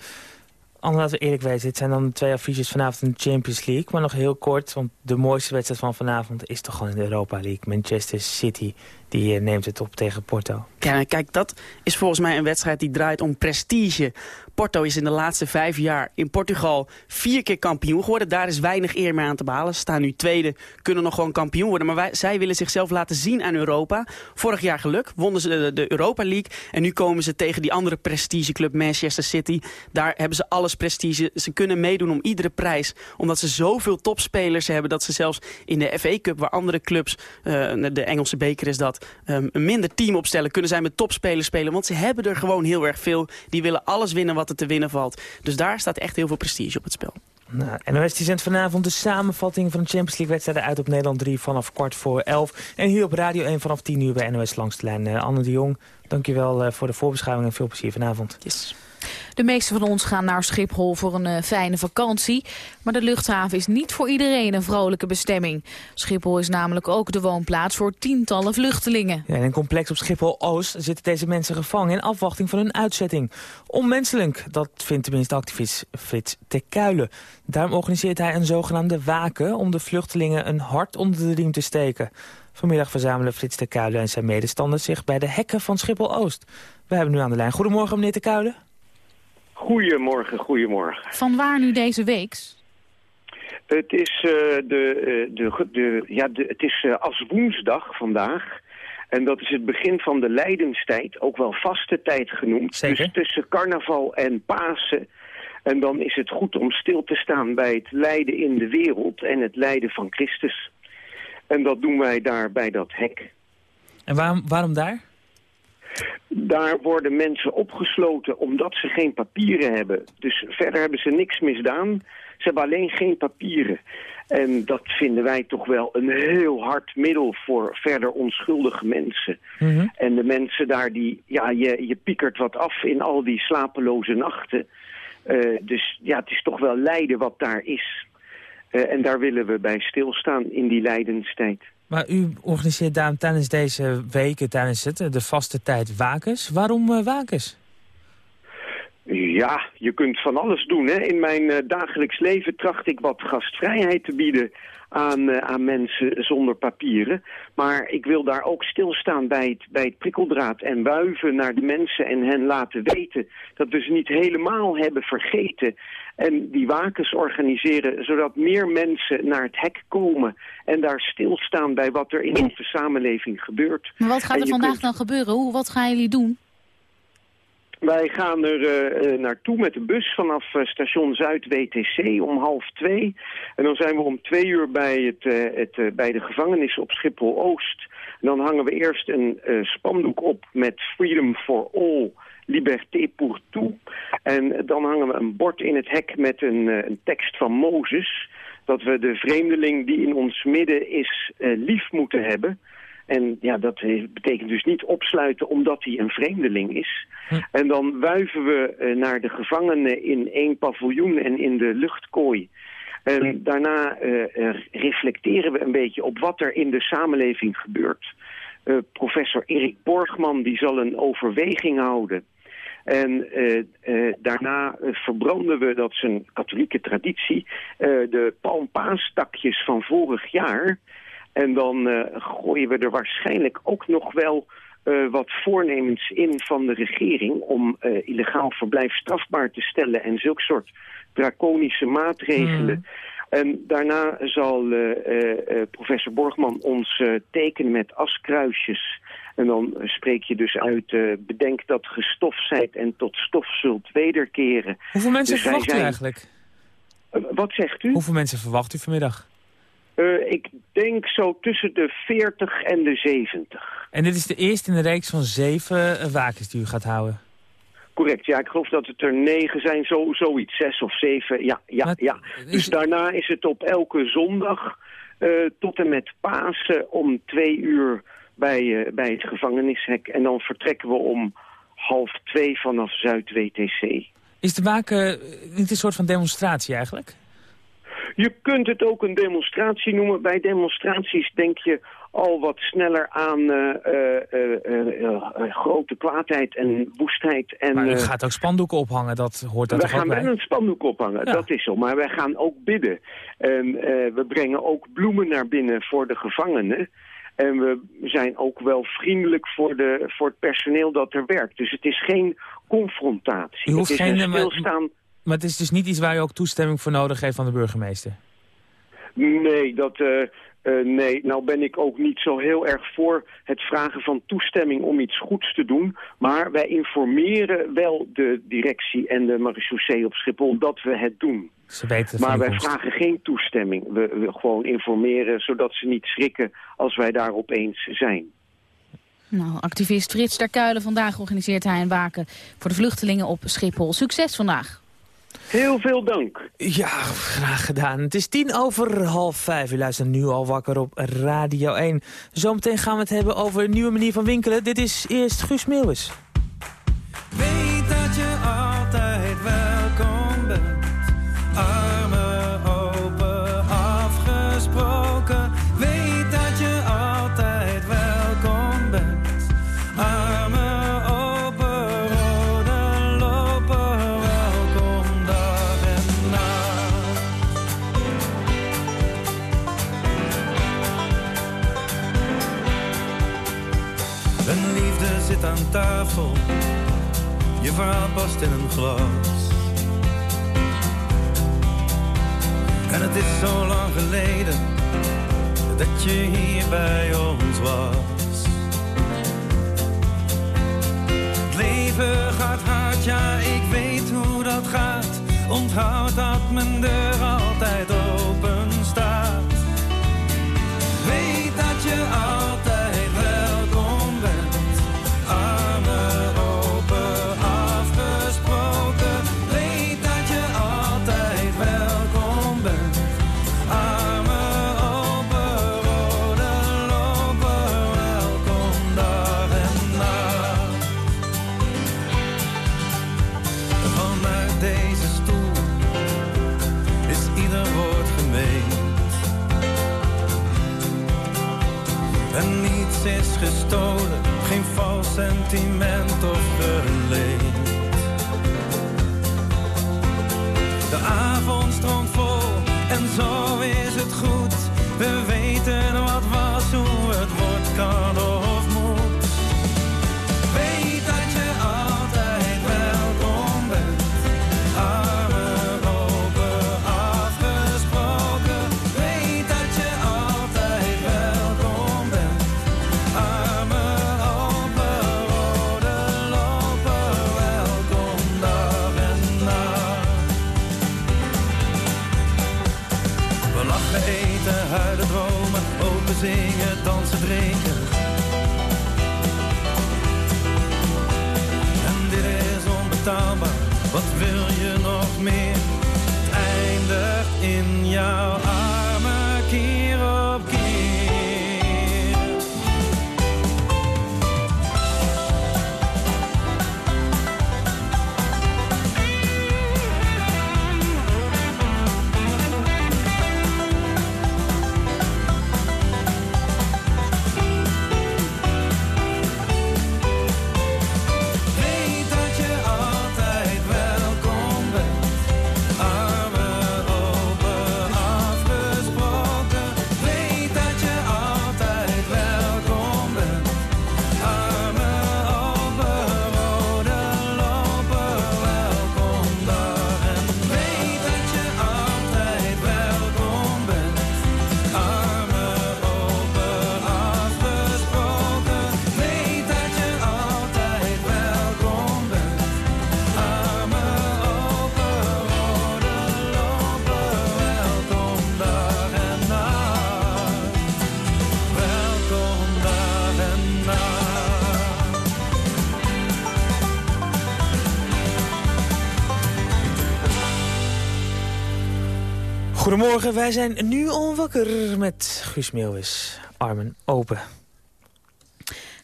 Anne, laten we eerlijk wezen, dit zijn dan twee affiches vanavond in de Champions League. Maar nog heel kort, want de mooiste wedstrijd van vanavond is toch gewoon in de Europa League. Manchester City, die neemt het op tegen Porto. Ja, kijk, dat is volgens mij een wedstrijd die draait om prestige. Porto is in de laatste vijf jaar in Portugal vier keer kampioen geworden. Daar is weinig eer meer aan te behalen. Ze staan nu tweede, kunnen nog gewoon kampioen worden. Maar wij, zij willen zichzelf laten zien aan Europa. Vorig jaar geluk wonnen ze de, Europa League. En nu komen ze tegen die andere prestigeclub Manchester City. Daar hebben ze alles prestige. Ze kunnen meedoen om iedere prijs. Omdat ze zoveel topspelers hebben dat ze zelfs in de FA Cup... waar andere clubs, uh, de Engelse beker is dat, um, een minder team opstellen... kunnen zij met topspelers spelen. Want ze hebben er gewoon heel erg veel. Die willen alles winnen wat er te winnen valt. Dus daar staat echt heel veel prestige op het spel. Nou, NOS die zendt vanavond de samenvatting van de Champions League wedstrijden uit op Nederland 3 vanaf kwart voor 11. En hier op Radio 1 vanaf 10 uur bij NOS Langs de Lijn. Uh, Anne de Jong, dankjewel uh, voor de voorbeschouwing en veel plezier vanavond. Yes. De meeste van ons gaan naar Schiphol voor een uh, fijne vakantie. Maar de luchthaven is niet voor iedereen een vrolijke bestemming. Schiphol is namelijk ook de woonplaats voor tientallen vluchtelingen. In een complex op Schiphol-Oost zitten deze mensen gevangen... in afwachting van hun uitzetting. Onmenselijk, dat vindt tenminste activist Frits Kuilen. Daarom organiseert hij een zogenaamde waken... om de vluchtelingen een hart onder de riem te steken. Vanmiddag verzamelen Frits Kuilen en zijn medestanders zich bij de hekken van Schiphol-Oost. We hebben nu aan de lijn. Goedemorgen, meneer Kuilen. Goedemorgen, goedemorgen. Van waar nu deze weeks? Het is, uh, de, uh, de, de, ja, de, het is uh, als woensdag vandaag. En dat is het begin van de lijdenstijd, ook wel vaste tijd genoemd. Zeker. Dus tussen carnaval en Pasen. En dan is het goed om stil te staan bij het lijden in de wereld en het lijden van Christus. En dat doen wij daar bij dat hek. En waarom, waarom daar? Daar worden mensen opgesloten omdat ze geen papieren hebben. Dus verder hebben ze niks misdaan. Ze hebben alleen geen papieren. En dat vinden wij toch wel een heel hard middel voor verder onschuldige mensen. Mm -hmm. En de mensen daar, die, ja, je, je piekert wat af in al die slapeloze nachten. Uh, dus ja, het is toch wel lijden wat daar is. Uh, en daar willen we bij stilstaan in die lijdenstijd. Maar u organiseert daarom tijdens deze weken, tijdens het, de vaste tijd, wakens. Waarom uh, wakens? Ja, je kunt van alles doen. Hè. In mijn uh, dagelijks leven tracht ik wat gastvrijheid te bieden aan, uh, aan mensen zonder papieren. Maar ik wil daar ook stilstaan bij het, bij het prikkeldraad en wuiven naar de mensen en hen laten weten dat we ze niet helemaal hebben vergeten. En die wakens organiseren zodat meer mensen naar het hek komen en daar stilstaan bij wat er in onze samenleving gebeurt. Maar wat gaat er vandaag kunt... dan gebeuren? Hoe, wat gaan jullie doen? Wij gaan er uh, naartoe met de bus vanaf uh, station Zuid-WTC om half twee. En dan zijn we om twee uur bij, het, uh, het bij de gevangenis op Schiphol-Oost. En dan hangen we eerst een spandoek op met Freedom for All, Liberté pour tout. En dan hangen we een bord in het hek met een, een tekst van Mozes. Dat we de vreemdeling die in ons midden is lief moeten hebben... En ja, dat betekent dus niet opsluiten omdat hij een vreemdeling is. Hm. En dan wuiven we uh, naar de gevangenen in één paviljoen en in de luchtkooi. En hm. daarna uh, reflecteren we een beetje op wat er in de samenleving gebeurt. Uh, professor Erik Borgman die zal een overweging houden. En daarna verbranden we, dat is een katholieke traditie, de palmpaastakjes van vorig jaar... En dan gooien we er waarschijnlijk ook nog wel uh, wat voornemens in van de regering... om uh, illegaal verblijf strafbaar te stellen en zulke soort draconische maatregelen. Mm. En daarna zal professor Borgman ons tekenen met askruisjes... En dan spreek je dus uit, bedenk dat gestof zijt en tot stof zult wederkeren. Hoeveel mensen dus verwacht zijn... u eigenlijk? wat zegt u? Hoeveel mensen verwacht u vanmiddag? Uh, ik denk zo tussen de 40 en de 70. En dit is de eerste in de reeks van zeven wakens die u gaat houden? Correct, ja. Ik geloof dat het er negen zijn, zo, zoiets. Zes of zeven, ja. ja, maar, ja. Dus daarna is het op elke zondag uh, tot en met Pasen om twee uur bij, uh, bij het gevangenishek. En dan vertrekken we om half twee vanaf Zuid-WTC. Is de waken niet een soort van demonstratie eigenlijk? Je kunt het ook een demonstratie noemen. Bij demonstraties denk je al wat sneller aan uh, uh, uh, grote kwaadheid en woestheid. En, maar u gaat ook spandoeken ophangen, dat hoort er ook bij? Wij gaan een spandoek ophangen, ja. dat is zo. Maar wij gaan ook bidden. En we brengen ook bloemen naar binnen voor de gevangenen. En we zijn ook wel vriendelijk voor, de, voor het personeel dat er werkt. Dus het is geen confrontatie. U hoeft het is geen, een stilstaan... Maar het is dus niet iets waar je ook toestemming voor nodig heeft van de burgemeester? Nee, dat, uh, uh, nee, nou ben ik ook niet zo heel erg voor het vragen van toestemming om iets goeds te doen. Maar wij informeren wel de directie en de marechaussee op Schiphol dat we het doen. Ze weten maar wij vragen geen toestemming. We, we gewoon informeren zodat ze niet schrikken als wij daar opeens zijn. Nou, activist Frits Terkuilen vandaag organiseert hij een waken voor de vluchtelingen op Schiphol. Succes vandaag. Heel veel dank. Ja, graag gedaan. Het is tien over half vijf. U luistert nu al wakker op Radio 1. Zometeen gaan we het hebben over een nieuwe manier van winkelen. Dit is eerst Guus Meeuwis. Weet verhaal past in een glas. En het is zo lang geleden dat je hier bij ons was. Het leven gaat hard, ja, ik weet hoe dat gaat. Onthoud dat mijn deur altijd open staat. Weet dat je altijd Goedemorgen, wij zijn nu al wakker met Guus Meeuwis. Armen open.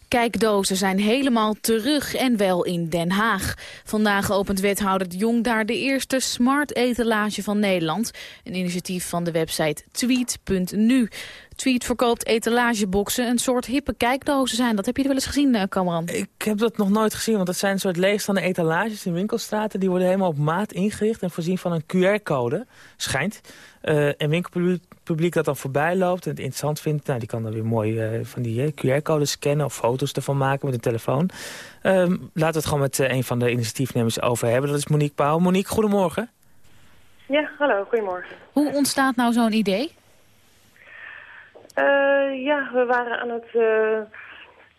Kijkdozen zijn helemaal terug en wel in Den Haag. Vandaag opent wethouder de Jong daar de eerste smart etalage van Nederland. Een initiatief van de website tweet.nu. Tweet verkoopt etalageboxen, een soort hippe kijkdozen zijn. Dat heb je wel eens gezien, eh, Cameron? Ik heb dat nog nooit gezien, want dat zijn een soort leegstaande etalages in winkelstraten. Die worden helemaal op maat ingericht en voorzien van een QR-code, schijnt. Eh, en winkelpubliek publiek dat dan voorbij loopt en het interessant vindt... Nou, die kan dan weer mooi eh, van die eh, QR-codes scannen of foto's ervan maken met een telefoon. Ehm, laten we het gewoon met een van de initiatiefnemers over hebben. Dat is Monique Pauw. Monique, goedemorgen. Ja, hallo, goedemorgen. Hoe ontstaat nou zo'n idee? Eh, ja, we waren aan het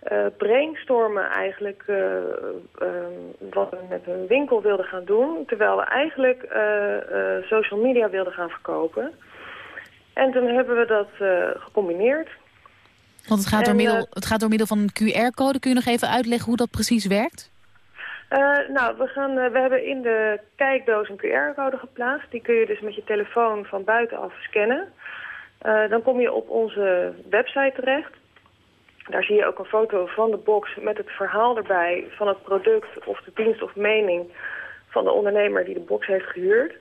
eh, brainstormen eigenlijk eh, ehm, wat we met een winkel wilden gaan doen. Terwijl we eigenlijk eh, social media wilden gaan verkopen. En toen hebben we dat gecombineerd. Want het gaat, door middel, het gaat door middel van een QR-code. Kun je nog even uitleggen hoe dat precies werkt? Nou, we, gaan, we hebben in de kijkdoos een QR-code geplaatst. Die kun je dus met je telefoon van buitenaf scannen. Dan kom je op onze website terecht. Daar zie je ook een foto van de box met het verhaal erbij van het product of de dienst of mening van de ondernemer die de box heeft gehuurd.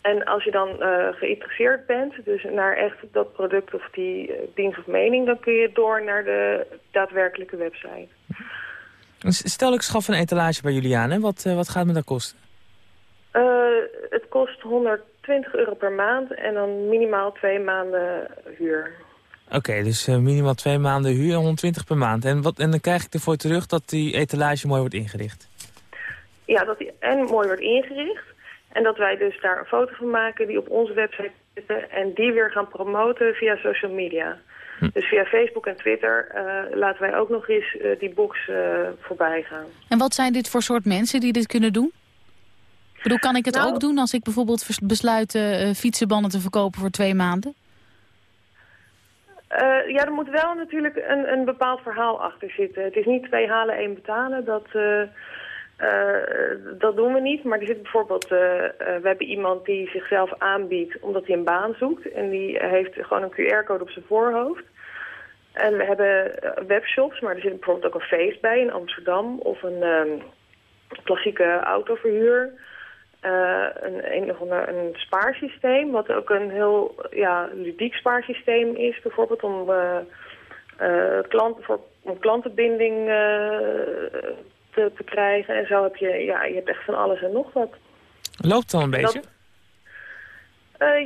En als je dan uh, geïnteresseerd bent, dus naar echt dat product of die uh, dienst of mening, dan kun je door naar de daadwerkelijke website. Stel ik schaf een etalage bij jullie aan, hè? Wat, uh, wat gaat me dat kosten? het kost 120 euro per maand en dan minimaal twee maanden huur. Oké, okay, dus minimaal twee maanden huur en 120 per maand. En, wat, en dan krijg ik ervoor terug dat die etalage mooi wordt ingericht? Ja, dat die en mooi wordt ingericht. En dat wij dus daar een foto van maken die op onze website zitten... en die weer gaan promoten via social media. Hm. Dus via Facebook en Twitter uh, laten wij ook nog eens uh, die box uh, voorbij gaan. En wat zijn dit voor soort mensen die dit kunnen doen? Ik bedoel, kan ik het nou, ook doen als ik bijvoorbeeld besluit fietsenbanden te verkopen voor twee maanden? Ja, er moet wel natuurlijk een, een bepaald verhaal achter zitten. Het is niet twee halen, één betalen. Dat... Uh, dat doen we niet, maar er zit bijvoorbeeld, we hebben iemand die zichzelf aanbiedt omdat hij een baan zoekt. En die heeft gewoon een QR-code op zijn voorhoofd. En we hebben webshops, maar er zit bijvoorbeeld ook een feest bij in Amsterdam. Of een um, klassieke autoverhuur. Een, een, een, een spaarsysteem, wat ook een heel ja, ludiek spaarsysteem is. Bijvoorbeeld om, klanten, voor, om klantenbinding te, te, krijgen. En zo heb je, ja, je hebt echt van alles en nog wat. Loopt het al een beetje?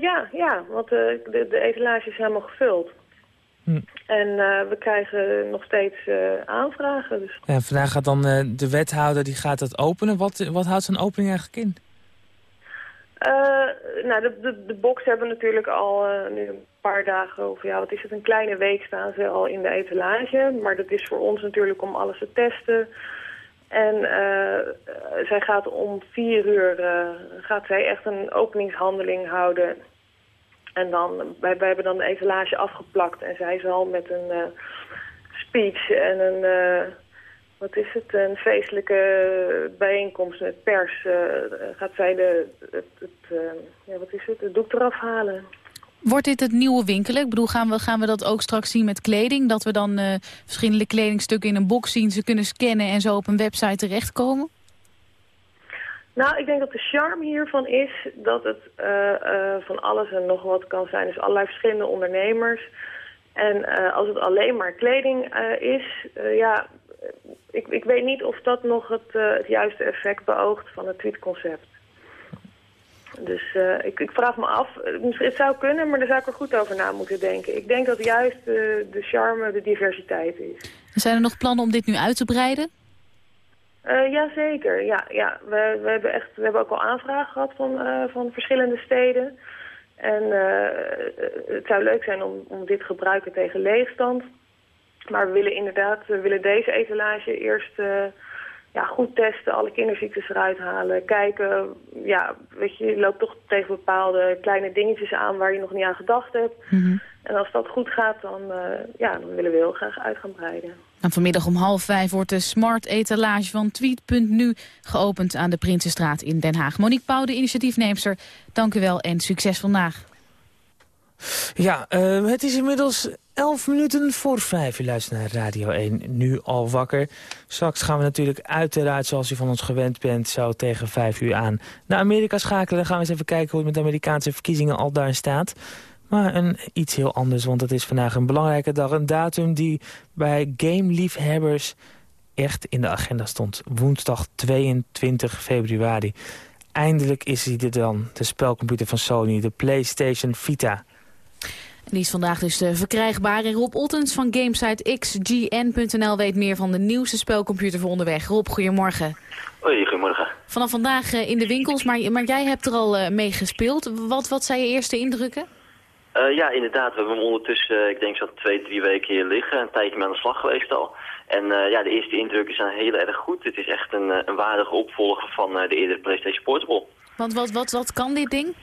Ja, ja, want de, de etalage is helemaal gevuld. Hm. En uh, we krijgen nog steeds aanvragen. Dus. Ja, vandaag gaat dan de wethouder die gaat het openen. Wat, wat houdt zo'n opening eigenlijk in? Nou, de, de, de box hebben natuurlijk al nu een paar dagen, of ja, wat is het, een kleine week staan ze al in de etalage. Maar dat is voor ons natuurlijk om alles te testen. En uh, zij gaat om vier uur gaat zij echt een openingshandeling houden. En dan, wij, wij hebben dan de etalage afgeplakt. En zij zal met een speech en een, wat is het, een feestelijke bijeenkomst met pers... gaat zij de, het, het ja, wat is het, het doek eraf halen. Wordt dit het nieuwe winkelen? Ik bedoel, gaan we, gaan we dat ook straks zien met kleding? Dat we dan uh, verschillende kledingstukken in een box zien, ze kunnen scannen en zo op een website terechtkomen? Nou, ik denk dat de charme hiervan is dat het van alles en nog wat kan zijn. Dus allerlei verschillende ondernemers. En als het alleen maar kleding is, ja, ik, ik weet niet of dat nog het, het juiste effect beoogt van het tweetconcept. Dus uh, ik, ik, vraag me af, het zou kunnen, maar daar zou ik er goed over na moeten denken. Ik denk dat juist de, de charme de diversiteit is. Zijn er nog plannen om dit nu uit te breiden? Uh, Jazeker, ja. ja. We, we, hebben echt, we hebben ook al aanvragen gehad van, van verschillende steden. En het zou leuk zijn om, om dit te gebruiken tegen leegstand. Maar we willen inderdaad, we willen deze etalage eerst ja, goed testen, alle kinderziektes eruit halen. Kijken, ja, weet je, je loopt toch tegen bepaalde kleine dingetjes aan waar je nog niet aan gedacht hebt. Mhm. En als dat goed gaat, dan, uh, ja, dan willen we heel graag uit gaan breiden. En vanmiddag om half vijf wordt de smart etalage van Tweet.nu geopend aan de Prinsenstraat in Den Haag. Monique Pauw, de initiatiefneemster, dank u wel en succes vandaag. Ja, uh, het is inmiddels 11 minuten voor 5. U luistert naar Radio 1, nu al wakker. Straks gaan we natuurlijk uiteraard, zoals u van ons gewend bent... zo tegen 5 uur aan naar Amerika schakelen. Dan gaan we eens even kijken hoe het met de Amerikaanse verkiezingen al daar staat. Maar een, iets heel anders, want het is vandaag een belangrijke dag. Een datum die bij gameliefhebbers echt in de agenda stond. Woensdag 22 februari. Eindelijk is hij er dan, de spelcomputer van Sony, de PlayStation Vita... Die is vandaag dus uh, verkrijgbaar. En Rob Ottens van gamesite xgn.nl weet meer van de nieuwste spelcomputer voor onderweg. Rob, goedemorgen. Hoi, goedemorgen. Vanaf vandaag uh, in de winkels, maar, maar jij hebt er al uh, mee gespeeld. Wat, wat zijn je eerste indrukken? ja, inderdaad. We hebben hem ondertussen, ik denk zo twee, drie weken hier liggen. Een tijdje mee aan de slag geweest al. En ja, de eerste indrukken zijn heel erg goed. Het is echt een, een waardige opvolger van de eerdere PlayStation Portable. Want wat, wat, wat kan dit ding?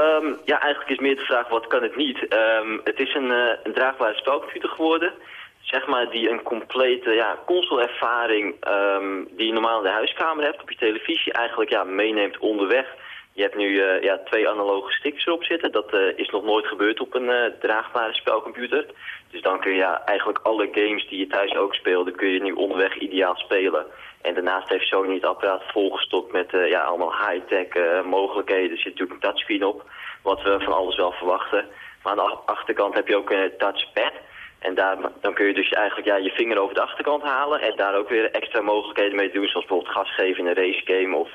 Um, ja, eigenlijk is meer de vraag, wat kan het niet? Um, het is een, een draagbare spelcomputer geworden. zeg maar, die een complete ja, consolervaring ehm, die je normaal in de huiskamer hebt, op je televisie eigenlijk ja, meeneemt onderweg. Je hebt nu eh, ja, twee analoge sticks erop zitten. Dat eh, is nog nooit gebeurd op een draagbare spelcomputer. Dus dan kun je ja, eigenlijk alle games die je thuis ook speelde, kun je nu onderweg ideaal spelen. En daarnaast heeft Sony het apparaat volgestopt met ja, allemaal high-tech mogelijkheden. Er zit natuurlijk een touchscreen op, wat we van alles wel verwachten. Maar aan de achterkant heb je ook een touchpad. En daar, dan kun je dus eigenlijk ja, je vinger over de achterkant halen en daar ook weer extra mogelijkheden mee doen. Zoals bijvoorbeeld gas geven in een racegame of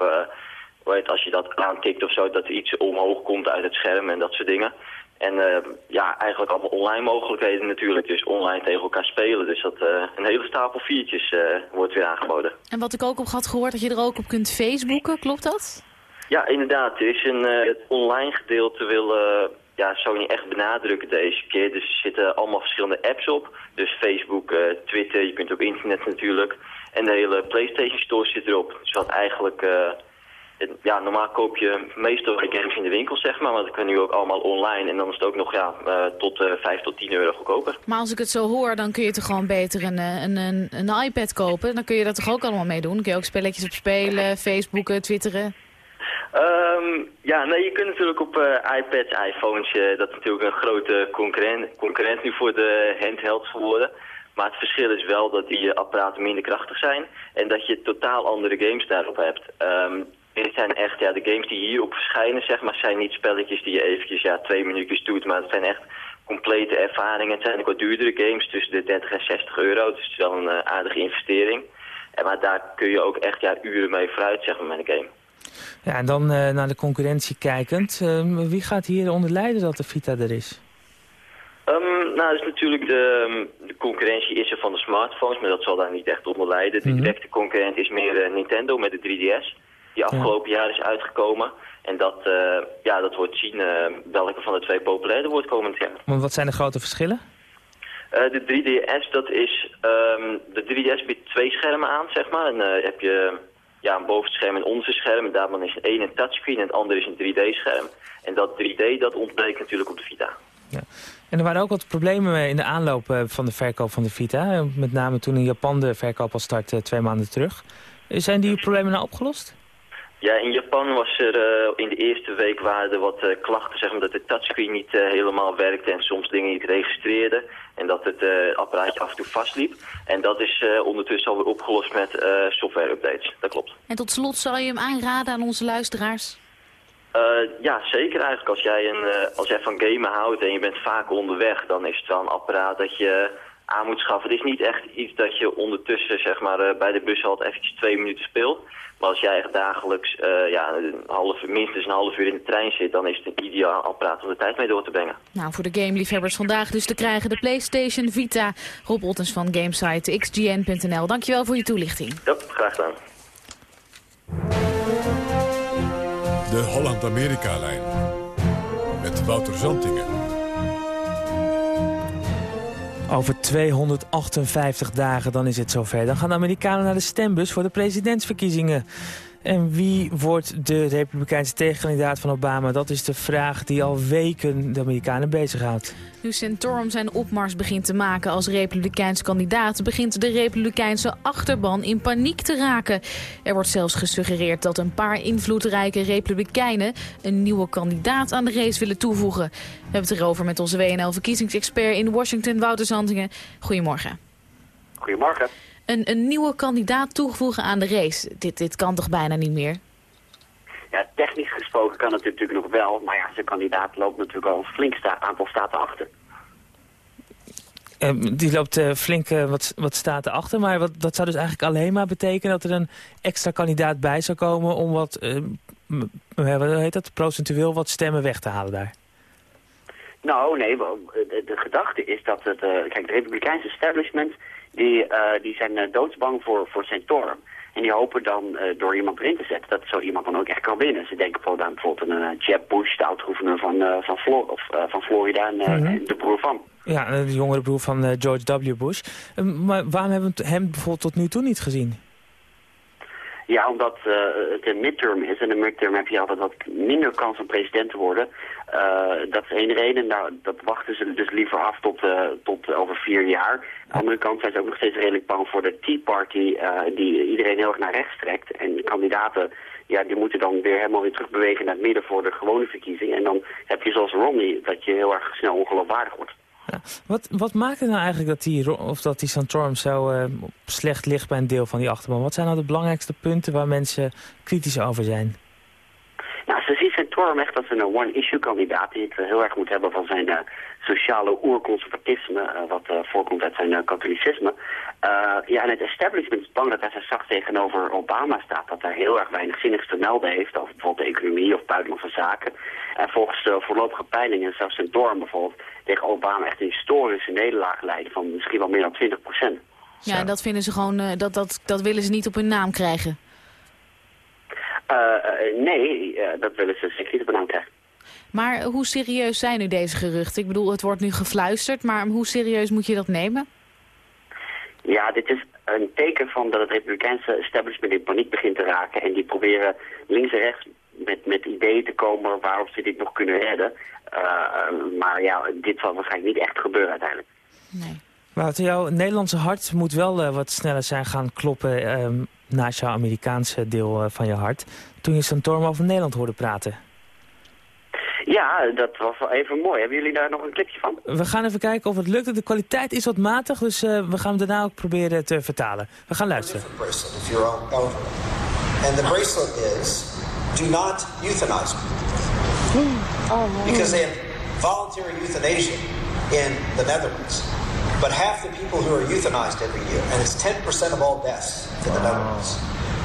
weet, als je dat aantikt of zo, dat er iets omhoog komt uit het scherm en dat soort dingen. En uh, ja, eigenlijk allemaal online mogelijkheden natuurlijk. Dus online tegen elkaar spelen. Dus dat uh, een hele stapel viertjes uh, wordt weer aangeboden. En wat ik ook op had gehoord, dat je er ook op kunt Facebooken, klopt dat? Ja, inderdaad. Er is een, het online gedeelte wil ja, Sony echt benadrukken deze keer. Dus er zitten allemaal verschillende apps op. Dus Facebook, Twitter, je kunt op internet natuurlijk. En de hele PlayStation Store zit erop. Dus wat eigenlijk ja, normaal koop je meestal games in de winkel, zeg maar. Maar dat kan nu ook allemaal online. En dan is het ook nog ja, uh, tot uh, 5 tot 10 euro goedkoper. Maar als ik het zo hoor, dan kun je toch gewoon beter een, eh, een, een, een iPad kopen. Dan kun je dat toch ook allemaal mee doen? Dan kun je ook spelletjes op spelen, Facebooken, Twitteren. Um, ja, nee, je kunt natuurlijk op uh, iPads, iPhones, dat is natuurlijk een grote concurrent, concurrent nu voor de handhelds geworden. Maar het verschil is wel dat die apparaten minder krachtig zijn en dat je totaal andere games daarop hebt. Um, dit zijn echt, ja, de games die hierop verschijnen, zeg maar, zijn niet spelletjes die je eventjes, ja, twee minuutjes doet. Maar het zijn echt complete ervaringen. Het zijn ook wat duurdere games, tussen de 30 en 60 euro. Dus het is wel een uh, aardige investering. En, maar daar kun je ook echt ja, uren mee vooruit, zeg maar, met een game. Ja, en dan uh, naar de concurrentie kijkend. Uh, wie gaat hier onder lijden dat de Vita er is? Um, nou, dus natuurlijk de, ehm, de, concurrentie is er van de smartphones, maar dat zal daar niet echt onder lijden. De mhm. directe concurrent is meer Nintendo met de 3DS die afgelopen jaar is uitgekomen. En dat, uh, ja, dat wordt zien uh, welke van de twee populairder wordt komend jaar. Maar wat zijn de grote verschillen? Uh, de 3DS, dat is, um, de 3DS biedt twee schermen aan, zeg maar. En heb je ja, een bovenscherm en onderste scherm. En daarvan is één een touchscreen en het andere is een 3D-scherm. En dat 3D, dat ontbreekt natuurlijk op de Vita. Ja. En er waren ook wat problemen in de aanloop van de verkoop van de Vita. Met name toen in Japan de verkoop al startte twee maanden terug. Zijn die problemen nou opgelost? Ja, in Japan was er uh, in de eerste week waren er wat uh, klachten, zeg maar, dat de touchscreen niet uh, helemaal werkte en soms dingen niet registreerde. En dat het apparaatje af en toe vastliep. En dat is ondertussen alweer opgelost met software-updates. Dat klopt. En tot slot zou je hem aanraden aan onze luisteraars? ja, zeker eigenlijk. Als jij, een, als jij van gamen houdt en je bent vaak onderweg, dan is het wel een apparaat dat je aan moet schaffen. Het is niet echt iets dat je ondertussen zeg maar, bij de bus altijd eventjes twee minuten speelt. Maar als jij echt dagelijks uh, ja, een half, minstens een half uur in de trein zit... dan is het een ideaal apparaat om de tijd mee door te brengen. Nou, voor de gameliefhebbers vandaag dus te krijgen de PlayStation Vita. Rob Ottens van gamesite xgn.nl. Dankjewel voor je toelichting. Ja, graag gedaan. De Holland-Amerika-lijn. Met Wouter Zantingen. Over 258 dagen dan is het zover. Dan gaan de Amerikanen naar de stembus voor de presidentsverkiezingen. En wie wordt de republikeinse tegenkandidaat van Obama? Dat is de vraag die al weken de Amerikanen bezighoudt. Nu Santorum zijn opmars begint te maken als republikeins kandidaat... begint de republikeinse achterban in paniek te raken. Er wordt zelfs gesuggereerd dat een paar invloedrijke republikeinen... een nieuwe kandidaat aan de race willen toevoegen. We hebben het erover met onze WNL-verkiezingsexpert in Washington, Wouter Zandingen. Goedemorgen. Goedemorgen een, een nieuwe kandidaat toevoegen aan de race. Dit, dit kan toch bijna niet meer? Ja, technisch gesproken kan het natuurlijk nog wel. Maar ja, zijn kandidaat loopt natuurlijk al een flink aantal staten achter. Uh, die loopt uh, flink uh, wat, wat staten achter. Maar wat, dat zou dus eigenlijk alleen maar betekenen dat er een extra kandidaat bij zou komen... om wat, wat heet dat, procentueel wat stemmen weg te halen daar. Nou, nee, de, de gedachte is dat het... kijk, het republikeinse establishment die, uh, die zijn uh, doodsbang voor, voor Santorum. En die hopen dan uh, door iemand erin te zetten dat zo iemand dan ook echt kan winnen. Ze denken bijvoorbeeld aan bijvoorbeeld een Jeb Bush, de oud-gouverneur van, van, Flor of, van Florida en, mm -hmm. de broer van. Ja, de jongere broer van George W. Bush. maar waarom hebben we hem bijvoorbeeld tot nu toe niet gezien? Ja, omdat uh, het een midterm is. En een midterm heb je altijd wat minder kans om president te worden. Uh, dat is één reden. Nou, dat wachten ze dus liever af tot, uh, tot over vier jaar. Aan de andere kant zijn ze ook nog steeds redelijk bang voor de Tea Party... die iedereen heel erg naar rechts trekt. En kandidaten ja, die moeten dan weer helemaal weer terugbewegen naar het midden voor de gewone verkiezing. En dan heb je zoals Romney dat je heel erg snel ongeloofwaardig wordt. Wat, wat maakt het nou eigenlijk dat die, of dat die Santorum zo uh, slecht ligt bij een deel van die achterban? Wat zijn nou de belangrijkste punten waar mensen kritisch over zijn? Nou, ze zien Santorum echt als een one-issue-kandidaat die het heel erg moet hebben van zijn uh, sociale oerconservatisme, uh, wat voorkomt uit zijn katholicisme. ja, en het establishment is bang dat hij zacht tegenover Obama staat, dat hij heel erg weinig zinnigs te melden heeft over bijvoorbeeld de economie of buitenlandse zaken. En volgens de voorlopige peilingen zou Santorum bijvoorbeeld tegen Obama echt een historische nederlaag leiden van misschien wel meer dan 20 procent. Ja, en dat vinden ze gewoon, uh, dat, dat, dat willen ze niet op hun naam krijgen. Uh, uh, nee, dat willen ze zeker niet op hun naam krijgen. Maar hoe serieus zijn nu deze geruchten? Ik bedoel, het wordt nu gefluisterd, maar hoe serieus moet je dat nemen? Ja, dit is een teken van dat het republikeinse establishment in paniek begint te raken. En die proberen links en rechts met, met ideeën te komen waarop ze dit nog kunnen redden. Uh, maar ja, dit zal waarschijnlijk niet echt gebeuren uiteindelijk. Nee. Maar jouw Nederlandse hart moet wel uh, wat sneller zijn gaan kloppen uh, naast jouw Amerikaanse deel van je hart. Toen je Santorum over Nederland hoorde praten. Ja, dat was wel even mooi. Hebben jullie daar nog een clipje van? We gaan even kijken of het lukt. De kwaliteit is wat matig, dus we gaan hem daarna ook proberen te vertalen. We gaan luisteren. And the bracelet is do not euthanize. Oh, because they have voluntary euthanasia in the Netherlands. But half the people who are euthanized every year, and it's 10% of all deaths in the Netherlands,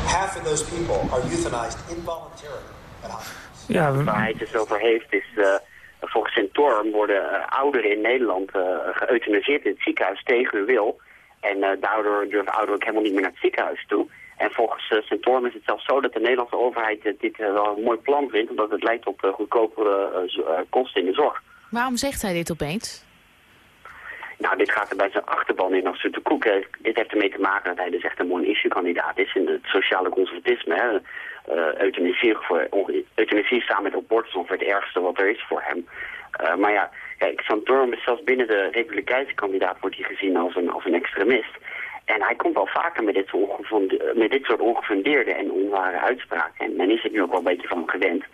half of those people are euthanized involuntarily at hospitals. Ja, waar hij het dus over heeft is, uh, volgens Centorm worden uh, ouderen in Nederland uh, geëuthaniseerd in het ziekenhuis tegen hun wil. En daardoor durven ouderen ook helemaal niet meer naar het ziekenhuis toe. En volgens uh, Centorm is het zelfs zo dat de Nederlandse overheid uh, dit uh, wel een mooi plan vindt, omdat het leidt tot goedkopere kosten in de zorg. Waarom zegt hij dit opeens? Nou, dit gaat er bij zijn achterban in als de koek. Dit heeft ermee te maken dat hij dus echt een mooi issue-kandidaat is in het sociale conservatisme. Hè. Euthanasie, voor, euthanasie samen met abortus ongeveer het ergste wat er is voor hem. maar ja, kijk, Santorum is zelfs binnen de republikeinse kandidaat wordt hij gezien als een, als een extremist. En hij komt wel vaker met dit, soort met dit soort ongefundeerde en onware uitspraken. En men is het nu ook wel een beetje van gewend.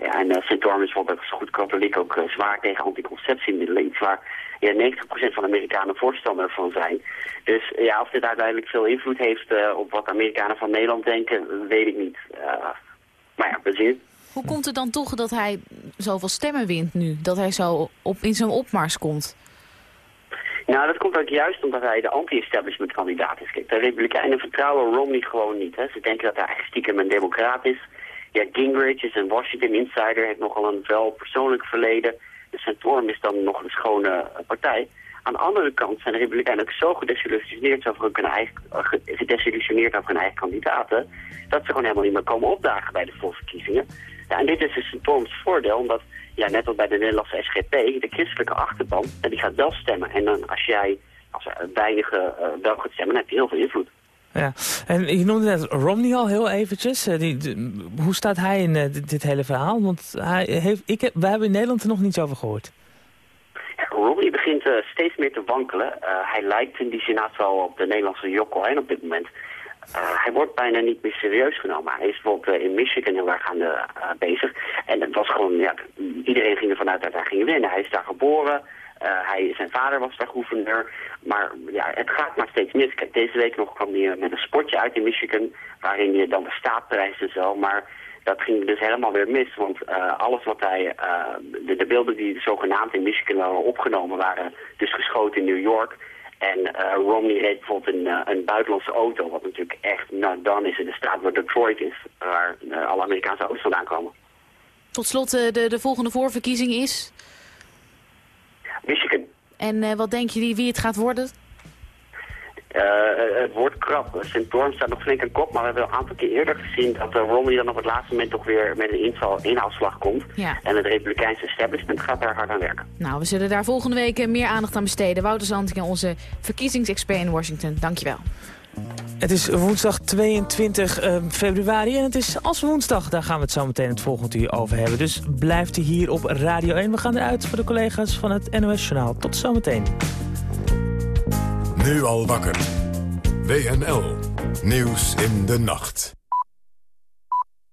Ja, en uh, St. Dorm is bijvoorbeeld als goed katholiek ook uh, zwaar tegen anticonceptiemiddelen. Iets waar ja, 90% van de Amerikanen voorstander van zijn. Dus ja, of dit uiteindelijk veel invloed heeft op wat Amerikanen van Nederland denken, weet ik niet. maar ja, we zien Hoe komt het dan toch dat hij zoveel stemmen wint nu? Dat hij zo op, in zo'n opmars komt? Nou, dat komt ook juist omdat hij de anti-establishment kandidaat is. Kijk, de Republikeinen vertrouwen Romney gewoon niet. Hè. Ze denken dat hij eigenlijk stiekem een democraat is. Ja, Gingrich is een Washington insider, heeft nogal een wel persoonlijk verleden. De Santorum is dan nog een schone partij. Aan de andere kant zijn de Republikeinen ook zo gedesillusioneerd over hun eigen, gedesillusioneerd over hun eigen kandidaten, dat ze gewoon helemaal niet meer komen opdagen bij de voorverkiezingen. Ja, en dit is dus Santorums voordeel, omdat ja, net als bij de Nederlandse SGP, de christelijke achterban, die gaat wel stemmen. En dan als jij als weinige uh, wel gaat stemmen, dan heb je heel veel invloed. Ja, en je noemde net Romney al heel eventjes. Uh, die, hoe staat hij in uh, dit, hele verhaal? Want hij heeft, ik heb, wij hebben in Nederland er nog niets over gehoord. Romney begint steeds meer te wankelen. hij lijkt in die zin wel op de Nederlandse Jocko Hein op dit moment. Hij wordt bijna niet meer serieus genomen. Hij is bijvoorbeeld in Michigan heel erg aan de, bezig. En het was gewoon, ja, iedereen ging ervan uit dat hij ging winnen. Hij is daar geboren. Hij, zijn vader was daar gouverneur. Maar ja, het gaat maar steeds mis. Kijk, deze week nog kwam hij met een sportje uit in Michigan. Waarin hij dan de staat prijst en zo. Maar dat ging dus helemaal weer mis. Want alles wat hij, de, de, beelden die zogenaamd in Michigan waren opgenomen waren dus geschoten in New York. En Romney reed bijvoorbeeld een, een buitenlandse auto, wat natuurlijk echt not done is in de straat waar Detroit is, waar alle Amerikaanse auto's vandaan komen. Tot slot, de, de volgende voorverkiezing is? Michigan. En wat denk je wie het gaat worden? het wordt krap. St. Dorm staat nog flink aan kop, maar we hebben een aantal keer eerder gezien dat Romney dan op het laatste moment toch weer met een inval, inhaalslag komt. Ja. En het republikeinse establishment gaat daar hard aan werken. Nou, we zullen daar volgende week meer aandacht aan besteden. Wouter Zanting, onze verkiezingsexpert in Washington. Dankjewel. Het is woensdag 22 uh, februari en het is als woensdag. Daar gaan we het zo meteen het volgende uur over hebben. Dus blijft u hier op Radio 1. We gaan eruit voor de collega's van het NOS Journaal. Tot zometeen. Nu al wakker. WNL. Nieuws in de nacht.